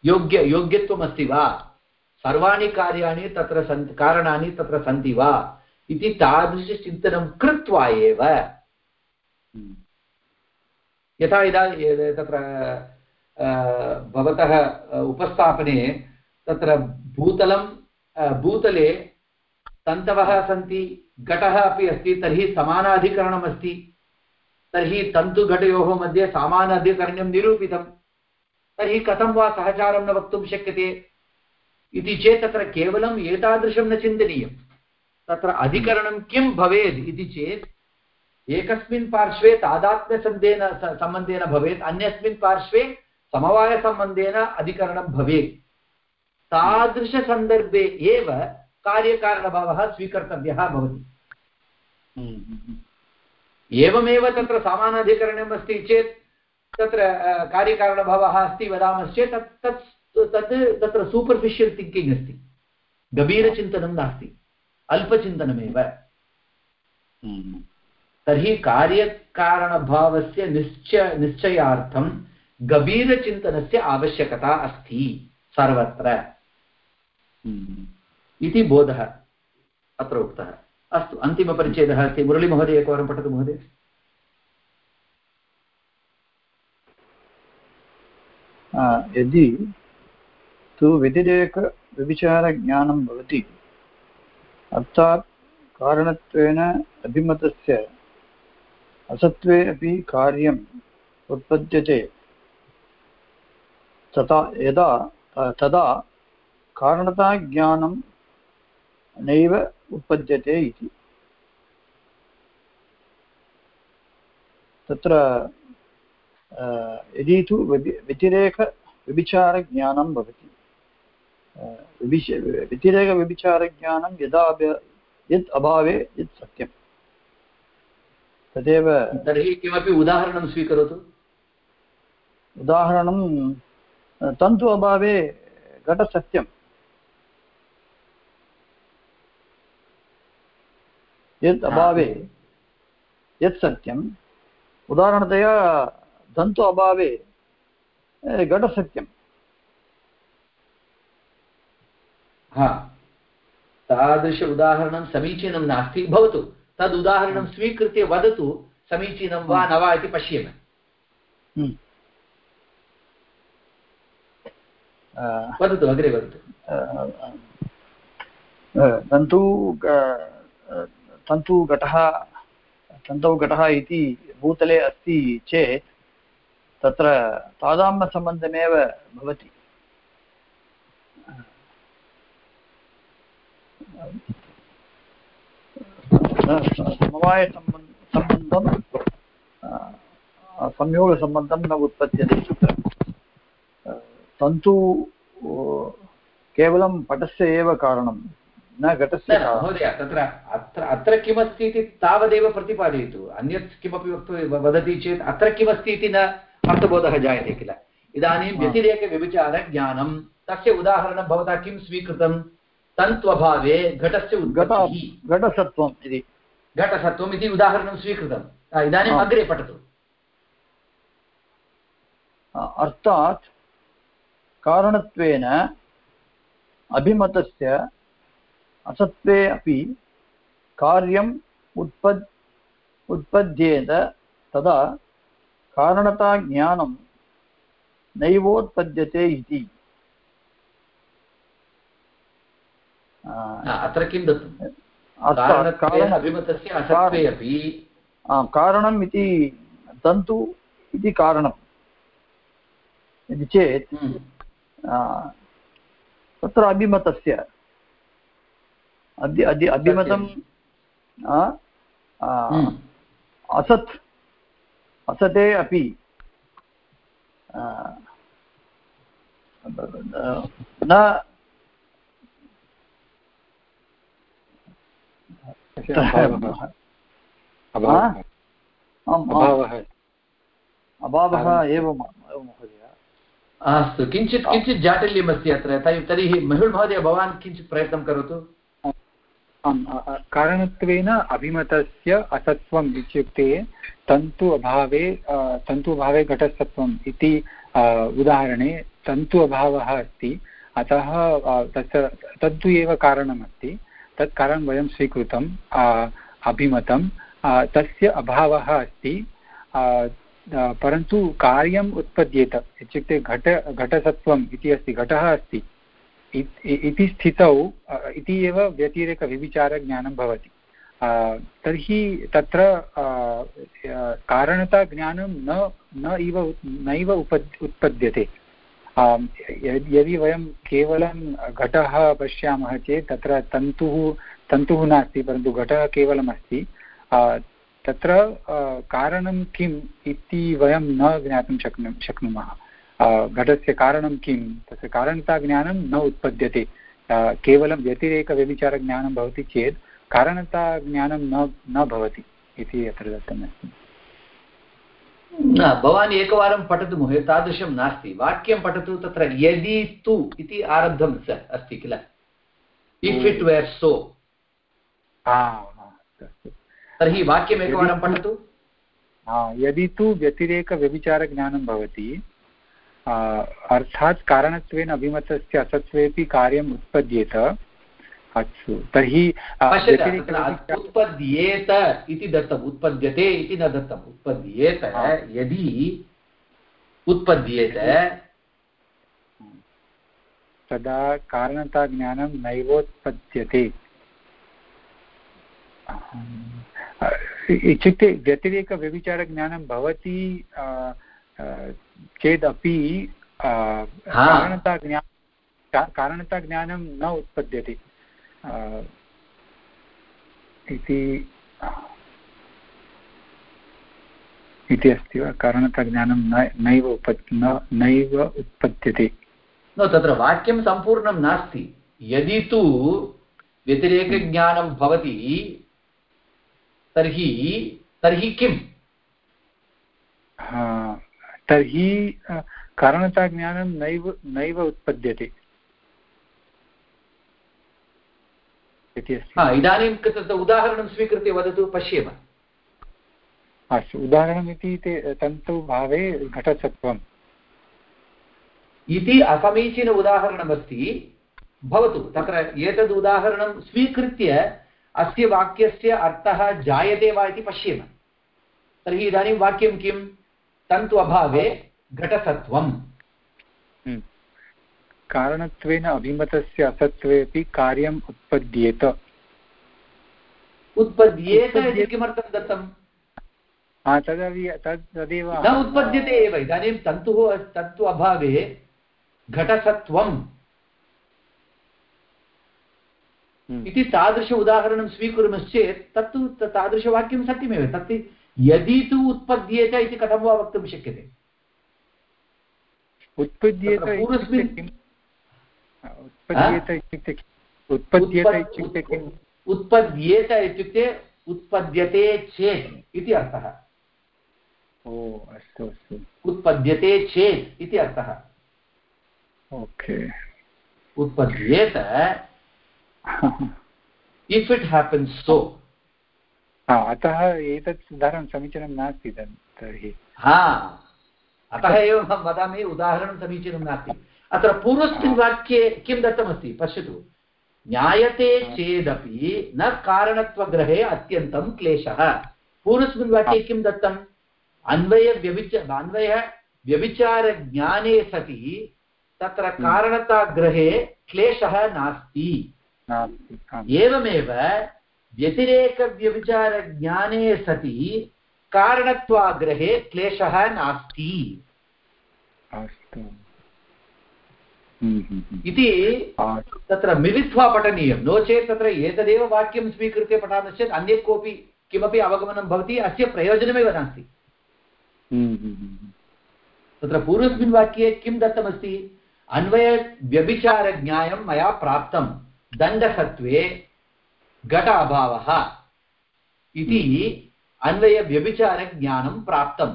योग्य योग्यत्वमस्ति वा? सर्वाणि कार्याणि तत्र सन्ति कारणानि तत्र सन्ति वा? इति तादृशचिन्तनं कृत्वा एव। हम्म। यथा इदा तत्र भवतः उपस्थापने तत्र भूतलं भूतले तन्तवः सन्ति घटः अपि अस्ति तर्हि समानाधिकरणमस्ति। तर्हि तन्तुघटयोः मध्ये समानाधिकरण्यं निरूपितं तर्हि कथं वा सहचारं न वक्तुं शक्यते? इति चेत् तत्र केवलम् एतादृशं न चिन्तनीयं तत्र अधिकरणं किं भवेत् इति चेत् एकस्मिन् पार्श्वे तादात्म्यसन्धेन सम्बन्धेन भवेत्, अन्यस्मिन् पार्श्वे समवायसम्बन्धेन अधिकरणं भवेत्। तादृशसन्दर्भे एव कार्यकारणभावः स्वीकर्तव्यः भवति। एवमेव तत्र सामानाधिकरणम् अस्ति चेत् तत्र कार्यकारणभावः अस्ति वदामश्चेत् तत् तत् तत् तत्र सूपर्फिशियल् थिङ्किङ्ग् अस्ति। गभीरचिन्तनं नास्ति। अल्पचिन्तनमेव। तर्हि कार्यकारणभावस्य निश्चय निश्चयार्थं गभीरचिन्तनस्य आवश्यकता अस्ति सर्वत्र। इति बोधः अत्र उक्तः। अस्तु, अन्तिमपरिच्छेदः अस्ति। मुरळीमहोदय एकवारं पठतु महोदय। यदि तु व्यतिरेकव्यभिचारज्ञानं भवति, अर्थात् कारणत्वेन अभिमतस्य असत्त्वे अपि कार्यम् उत्पद्यते, तथा यदा, तदा कारणताज्ञानं नैव उत्पद्यते इति। तत्र यदि तु व्यतिरेकव्यभिचारज्ञानं भवति। विभिच व्यतिरेकव्यभिचारज्ञानं यदा यत् अभावे यत् सत्यं। तदेव तर्हि किमपि उदाहरणं स्वीकरोतु। उदाहरणं तन्तु अभावे घटसत्यं। यत् अभावे यत् सत्यम् उदाहरणतया तन्तु अभावे घटसत्यं। हा। तादृश उदाहरणं समीचीनं नास्ति। भवतु तद् उदाहरणं स्वीकृत्य वदतु समीचीनं वा न वा इति पश्येम। हम्म। वदतु अग्रे वदतु। तन्तु तन्तु घटः, तन्तौ घटः इति भूतले अस्ति चेत् तत्र तादात्म्यसम्बन्धमेव भवति। समवायसम्बन्धं, संयोगसम्बन्धं न उत्पद्यते तत्र। तन्तु केवलं पटस्य एव कारणं न घटस्य महोदय तत्र अत्र अत्र किमस्ति इति तावदेव प्रतिपादयतु। अन्यत् किमपि वक्तु वदति चेत् अत्र किमस्ति इति न अर्थबोधः जायते किल। इदानीं व्यतिरेकव्यभिचारज्ञानं तस्य उदाहरणं भवता किं स्वीकृतं? तन्त्वभावे घटस्य उद्गतिः घटसत्वम् इति। घटसत्वम् इति उदाहरणं स्वीकृतम् इदानीम् अग्रे पठतु। अर्थात् कारणत्वेन अभिमतस्य असत्त्वे अपि कार्यम् उत्पद् उत्पद्येत तदा कारणताज्ञानं नैवोत्पद्यते इति। अत्र किं दत्तं? कारणम् इति तन्तु इति कारणम्। इति चेत् हम्म। तत्र अभिमतस्य अद्य अद्य अभिमतं हम्म। असत्। असते अपि न अभावः। एव महोदय। अस्तु किञ्चित् किञ्चित् जाटिल्यम् अस्ति अत्र। तर्हि महुल् महोदय भवान् किञ्चित् प्रयत्नं करोतु। कारणत्वेन अभिमतस्य असत्त्वम् इत्युक्ते तन्तु अभावे तन्तु अभावे घटसत्त्वम् इति उदाहरणे तन्तु अभावः अस्ति। अतः तस्य तत्तु एव कारणमस्ति। तत् कारणं वयं स्वीकृतम् अभिमतं। तस्य अभावः अस्ति। परन्तु कार्यम् उत्पद्येत। इत्युक्ते घट घटसत्त्वम् इति अस्ति, घटः अस्ति। इति स्थितौ इति एव व्यतिरेकविविचारज्ञानं भवति। तर्हि तत्र कारणताज्ञानं न न इव नैव उपद्, उत्पद्यते। यदि वयं केवलं घटः पश्यामः चेत् तत्र तन्तुः तन्तुः नास्ति, परन्तु घटः केवलम् अस्ति। तत्र कारणं किम् इति वयं न ज्ञातुं शक्नु, शक्नुमः। घटस्य कारणं किं? तस्य कारणताज्ञानं न उत्पद्यते। केवलं व्यतिरेकव्यभिचारज्ञानं भवति चेत् कारणताज्ञानं न न भवति इति अत्र दत्तमस्ति। न भवान् एकवारं पठतु महोदय तादृशं नास्ति। वाक्यं पठतु तत्र यदि तु इति आरब्धम् अस्ति किल? इफ् इट् वेर् सो तर्हि वाक्यम् एकवारं पठतु। यदि तु व्यतिरेकव्यभिचारज्ञानं भवति अर्थात् कारणत्वेन अभिमतस्य असत्त्वेपि कार्यम् उत्पद्येत। अस्तु तर्हि उत्पद्येत इति दत्तम् उत्पद्यते इति न दत्तम्। उत्पद्येत यदि उत्पद्येत तदा कारणताज्ञानं नैवोत्पद्यते। इत्युक्ते व्यतिरेकव्यभिचारज्ञानं भवति चेदपि कारणताज्ञा कारणताज्ञानं न उत्पद्यते। इति इति अस्ति वा? कारणतज्ञानं न नैव उप नैव उत्पद्यते। न तत्र वाक्यं सम्पूर्णं नास्ति। यदि तु व्यतिरेकज्ञानं भवति तर्हि तर्हि किम्? तर्हि कारणताज्ञानं नैव नैव उत्पद्यते। इति अस्ति। इदानीं उदाहरणं स्वीकृत्य वदतु पश्येम। अस्तु उदाहरणमिति ते तन्तुभावे घटसत्वम् इति असमीचीन उदाहरणमस्ति। भवतु तत्र एतद् उदाहरणं स्वीकृत्य अस्य वाक्यस्य अर्थः जायते वा इति पश्येम। तर्हि इदानीं वाक्यं किं तन्तु अभावे घटसत्वम् हम्म। कारणत्वेन अभिमतस्य असत्त्वेपि कार्यम् उत्पद्येत। उत्पद्येत इति किमर्थं दत्तम्? तदेव न उत्पद्यते एव इदानीं तन्तुः तन्तु अभावे घटसत्वम् हम्म। इति तादृश उदाहरणं स्वीकुर्मश्चेत् तत्तु तादृशवाक्यं सत्यमेव। तत् यदि तु उत्पद्येत इति कथं वा वक्तुं शक्यते? उत्पद्येत पूर्वस्मिन् उत्पद्येत इत्युक्ते उत्पद्येत इत्युक्ते किम्? उत्पद्येत इत्युक्ते उत्पद्यते चेत् इति अर्थः। ओ अस्तु अस्तु। उत्पद्यते चेत् इति अर्थः। ओके। उत्पद्येत इफ् इट् हेपन्स् सो अतः एतत् उदाहरणं समीचीनं नास्ति तर्हि। हा अतः एव अहं वदामि उदाहरणं समीचीनं नास्ति। अत्र पूर्वस्मिन् वाक्ये किं दत्तमस्ति? पश्यतु। ज्ञायते चेदपि न कारणत्वग्रहे अत्यन्तं क्लेशः। पूर्वस्मिन् वाक्ये किं दत्तम्? अन्वयव्यभिच अन्वयः व्यभिचारज्ञाने सति तत्र हम्म। कारणताग्रहे क्लेशः नास्ति। एवमेव व्यतिरेकव्यभिचारज्ञाने सति कारणत्वाग्रहे क्लेशः नास्ति। इति तत्र मिलित्वा पठनीयं। नो चेत् तत्र एतदेव वाक्यं स्वीकृत्य पठामश्चेत् अन्यत् कोऽपि किमपि अवगमनं भवति अस्य प्रयोजनमेव नास्ति। तत्र पूर्वस्मिन् वाक्ये किं दत्तमस्ति? अन्वयव्यभिचारज्ञानं मया प्राप्तं। दण्डसत्त्वे घट अभावः इति अन्वयव्यभिचारज्ञानं प्राप्तं।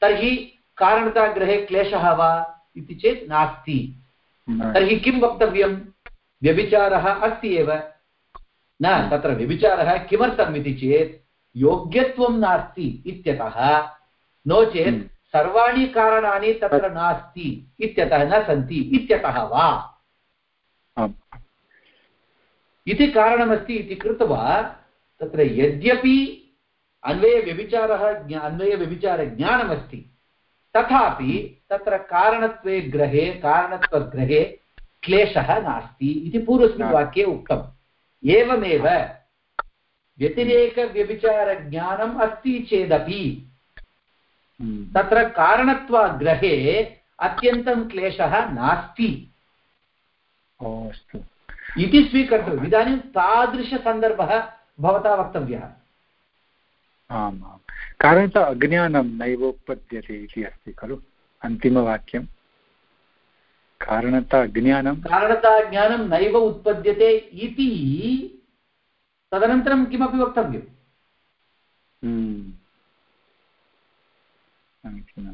तर्हि कारणताग्रहे क्लेशः वा इति चेत् नास्ति। तर्हि किं वक्तव्यं? व्यभिचारः अस्ति एव। न तत्र व्यभिचारः किमर्थम् इति चेत् योग्यत्वं नास्ति इत्यतः। नो चेत् हम्म। सर्वाणि कारणानि तत्र नास्ति इत्यतः न सन्ति इत्यतः वा? इति कारणमस्ति इति कृत्वा तत्र यद्यपि अन्वयव्यभिचारः अन्वयव्यभिचारज्ञानमस्ति तथापि तत्र कारणत्वे ग्रहे, कारणत्वग्रहे क्लेशः नास्ति इति पूर्वस्मिन् वाक्ये उक्तम् एवमेव व्यतिरेकव्यभिचारज्ञानम् अस्ति चेदपि। तत्र कारणत्वग्रहे अत्यन्तं क्लेशः नास्ति अस्तु इति स्वीकर्तव्यम्। इदानीं तादृशसन्दर्भः भवता वक्तव्यः। आम् आम्। कारणतः अज्ञानं नैवोत्पद्यते इति अस्ति खलु अन्तिमवाक्यं। कारणता ज्ञानं कारणता ज्ञानं नैव उत्पद्यते इति तदनन्तरं किमपि वक्तव्यम्? हम्म। समीचीनं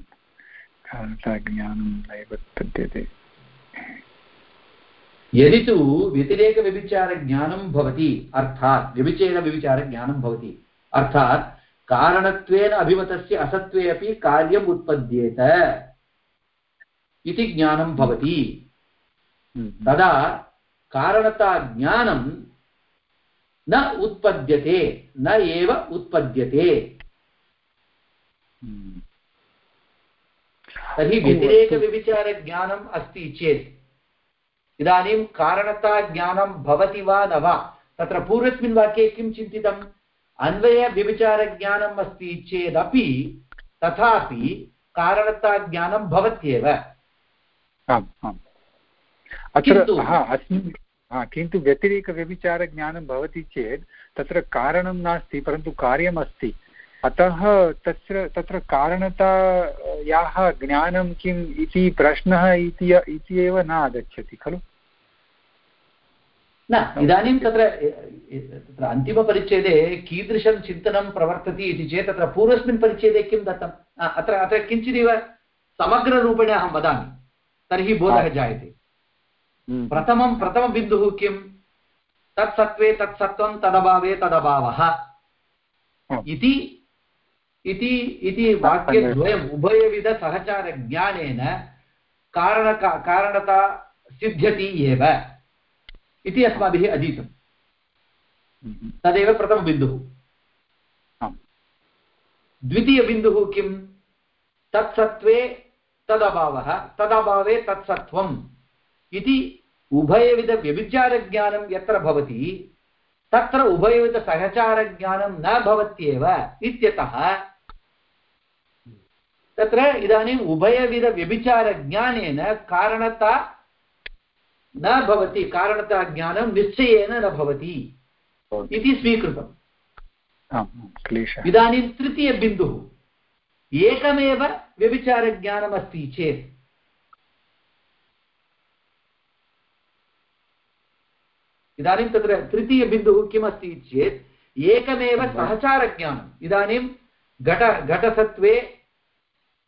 कारणता ज्ञानं नैव उत्पद्यते। यदि तु व्यतिरेकव्यभिचारज्ञानं भवति अर्थात् व्यभिचेरव्यभिचारज्ञानं भवति अर्थात् कारणत्वेन अभिमतस्य असत्त्वे अपि कार्यम् उत्पद्येत इति ज्ञानं भवति हम्म। तदा कारणता ज्ञानं न उत्पद्यते न एव उत्पद्यते हम्म। तर्हि व्यतिरेकव्यभिचारज्ञानम् अस्ति चेत् इदानीं कारणताज्ञानं भवति वा न वा? तत्र पूर्वस्मिन् वाक्ये किं चिन्तितम् अन्वयव्यभिचारज्ञानम् अस्ति चेदपि तथापि कारणताज्ञानं भवत्येव। आम् आम्। अत्र अस्मिन् किन्तु व्यतिरेकव्यभिचारज्ञानं भवति चेत् तत्र कारणं नास्ति परन्तु कार्यमस्ति। अतः तत्र तत्र कारणतायाः ज्ञानं किम् इति प्रश्नः इति एव न आगच्छति खलु? न इदानीं तत्र तत्र अन्तिमपरिच्छेदे कीदृशं चिन्तनं प्रवर्तति इति चेत् तत्र पूर्वस्मिन् परिच्छेदे किं दत्तम् अत्र अत्र किञ्चिदिव समग्ररूपेण अहं वदामि। तर्हि बोधः जायते। हम्म। प्रथमं प्रथमबिन्दुः किं तत्सत्त्वे तत्सत्त्वं तदभावे तदभावः। इति इति इति वाक्यद्वयम् उभयविधसहचारज्ञानेन कारणका कारणता सिद्ध्यति एव। इति अस्माभिः हम्म। तदेव प्रथमबिन्दुः। द्वितीयबिन्दुः किं? तत्सत्त्वे तदभावः तदभावे तत्सत्त्वम्। इति उभयविधव्यभिचारज्ञानं यत्र भवति तत्र उभयविधसहचारज्ञानं न भवत्येव इत्यतः तत्र इदानीम् उभयविधव्यभिचारज्ञानेन कारणता न भवति कारणताज्ञानं निश्चयेन न भवति इति स्वीकृतम्। इदानीं तृतीयबिन्दुः एकमेव व्यभिचारज्ञानमस्ति चेत्। इदानीं तत्र तृतीयबिन्दुः किमस्ति चेत् एकमेव सहचारज्ञानम्। इदानीं घट घटसत्त्वे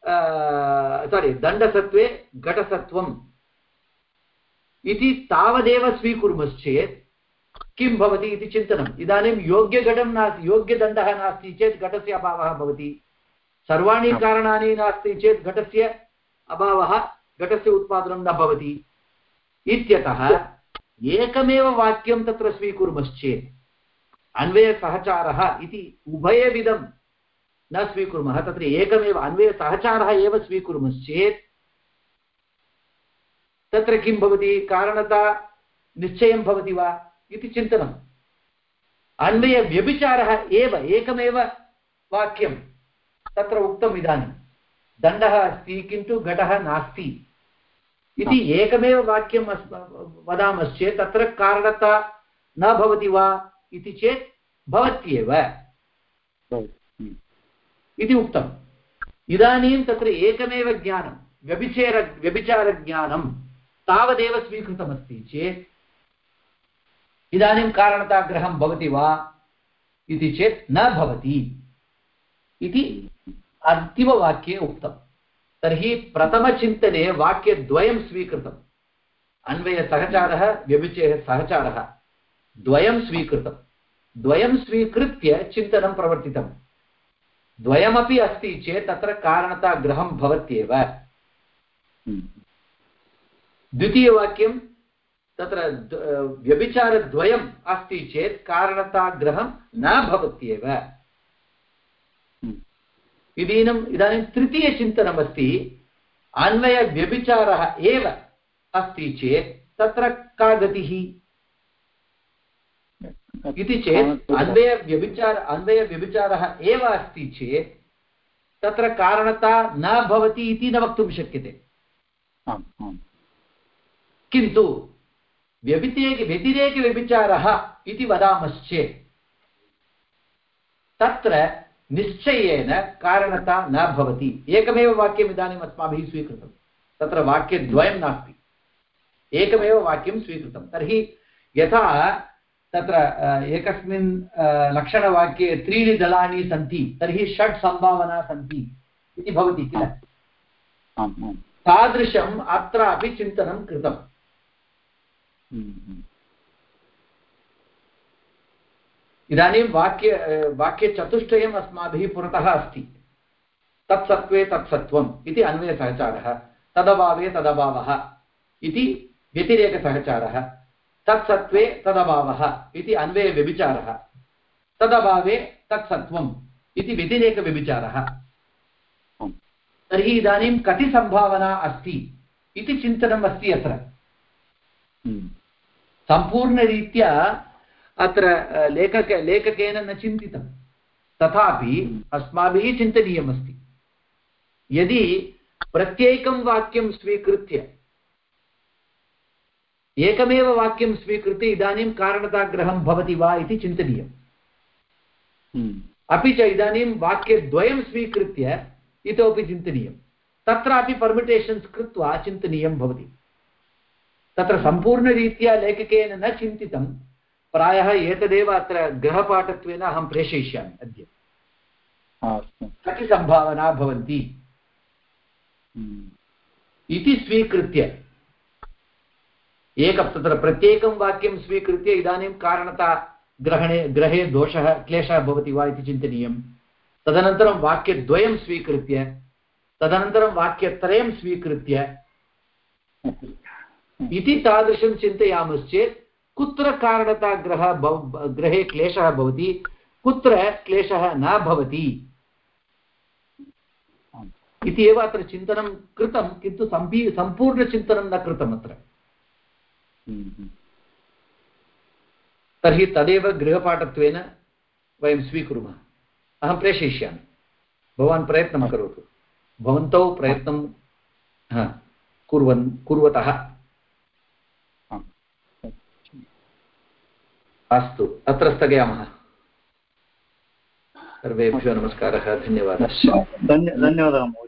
सारि दण्डसत्त्वे घटसत्त्वम् इति तावदेव स्वीकुर्मश्चेत् किं भवति इति चिन्तनम् इदानीं योग्यघटं नास्ति योग्यदण्डः नास्ति चेत् घटस्य अभावः भवति सर्वाणि कारणानि नास्ति चेत् घटस्य अभावः घटस्य उत्पादनं न भवति इत्यतः एकमेव वाक्यं तत्र स्वीकुर्मश्चेत् अन्वयसहचारः इति उभयविधं न स्वीकुर्मः तत्र एकमेव अन्वयसहचारः एव स्वीकुर्मश्चेत्। तत्र किं भवति? कारणता निश्चयं भवति वा इति चिन्तनम्। अन्वयव्यभिचारः एव एकमेव वाक्यं तत्र उक्तम् इदानीं दण्डः अस्ति किन्तु घटः नास्ति। इति एकमेव वाक्यं वदामश्चेत् तत्र कारणता न भवति वा इति चेत् भवत्येव। इति उक्तम्। इदानीं तत्र एकमेव ज्ञानं, व्यभिचेर, व्यभिचारज्ञानं तावदेव स्वीकृतमस्ति चेत् इदानीं कारणताग्रहं भवति वा इति चेत् न भवति इति अन्तिमवाक्ये उक्तम्। तर्हि प्रथमचिन्तने वाक्यद्वयं स्वीकृतम्। अन्वयसहचारः व्यभिचयसहचारः द्वयं स्वीकृतं द्वयं स्वीकृत्य चिन्तनं प्रवर्तितं द्वयमपि अस्ति चेत् तत्र कारणताग्रहं भवत्येव। हम्म। द्वितीयवाक्यं तत्र व्यभिचारद्वयम् अस्ति चेत् कारणताग्रहं न भवत्येव। इदीनम् इदानीं तृतीयचिन्तनमस्ति अन्वयव्यभिचारः एव अस्ति चेत् तत्र का गतिः? इति चेत् अन्वयव्यभिचार अन्वयव्यभिचारः एव अस्ति चेत् तत्र कारणता न भवति इति न वक्तुं शक्यते। किन्तु व्यतिरेक व्यतिरेकव्यभिचारः इति वदामश्चेत् तत्र निश्चयेन कारणता न भवति। एकमेव वाक्यम् इदानीम् अस्माभिः स्वीकृतं। तत्र वाक्यद्वयं नास्ति। एकमेव वाक्यं स्वीकृतं। तर्हि यथा तत्र एकस्मिन् लक्षणवाक्ये त्रीणि दलानि सन्ति तर्हि षट् सम्भावना सन्ति इति भवति किल? तादृशम् अत्रापि चिन्तनं कृतम्। इदानीं वाक्य वाक्यचतुष्टयम् अस्माभिः पुरतः अस्ति। तत्सत्त्वे तत्सत्त्वम् इति अन्वयसहचारः तदभावे तदभावः इति व्यतिरेकसहचारः। तत्सत्त्वे तदभावः इति अन्वयव्यभिचारः तदभावे तत्सत्त्वम् इति व्यतिरेकव्यभिचारः। तर्हि इदानीं कति सम्भावना अस्ति इति चिन्तनम् अस्ति अत्र। हम्म। सम्पूर्णरीत्या अत्र लेखक लेखकेन न चिन्तितं तथापि अस्माभिः चिन्तनीयमस्ति। यदि प्रत्येकं वाक्यं स्वीकृत्य एकमेव वाक्यं स्वीकृत्य इदानीं कारणताग्रहं भवति वा इति चिन्तनीयम्। हम्म। अपि च इदानीं वाक्यद्वयं स्वीकृत्य इतोपि चिन्तनीयं तत्रापि पर्मिटेशन्स् कृत्वा चिन्तनीयं भवति। तत्र सम्पूर्णरीत्या लेखकेन न चिन्तितं प्रायः एतदेव अत्र गृहपाठत्वेन अहं प्रेषयिष्यामि अद्य। कति सम्भावना भवन्ति? हम्म। इति स्वीकृत्य एकं तत्र प्रत्येकं वाक्यं स्वीकृत्य इदानीं कारणता ग्रहणे, ग्रहे दोषः, क्लेशः भवति वा इति चिन्तनीयं तदनन्तरं वाक्यद्वयं स्वीकृत्य, तदनन्तरं वाक्यत्रयं स्वीकृत्य इति तादृशं चिन्तयामश्चेत् कुत्र कारणताग्रहः ग्रहे क्लेशः भवति, कुत्र क्लेशः न भवति इति एव अत्र चिन्तनं कृतं, किन्तु सम्पी, सम्पूर्णचिन्तनं न कृतम् अत्र। तर्हि तदेव गृहपाठत्वेन वयं स्वीकुर्मः। अहं प्रेषयिष्यामि। भवान् प्रयत्नं करोतु। भवन्तौ प्रयत्नं कुर्वन्, कुर्वतः। अस्तु, अत्र स्थगयामः। सर्वेभ्यो नमस्कारः, धन्यवादः। धन्यवादः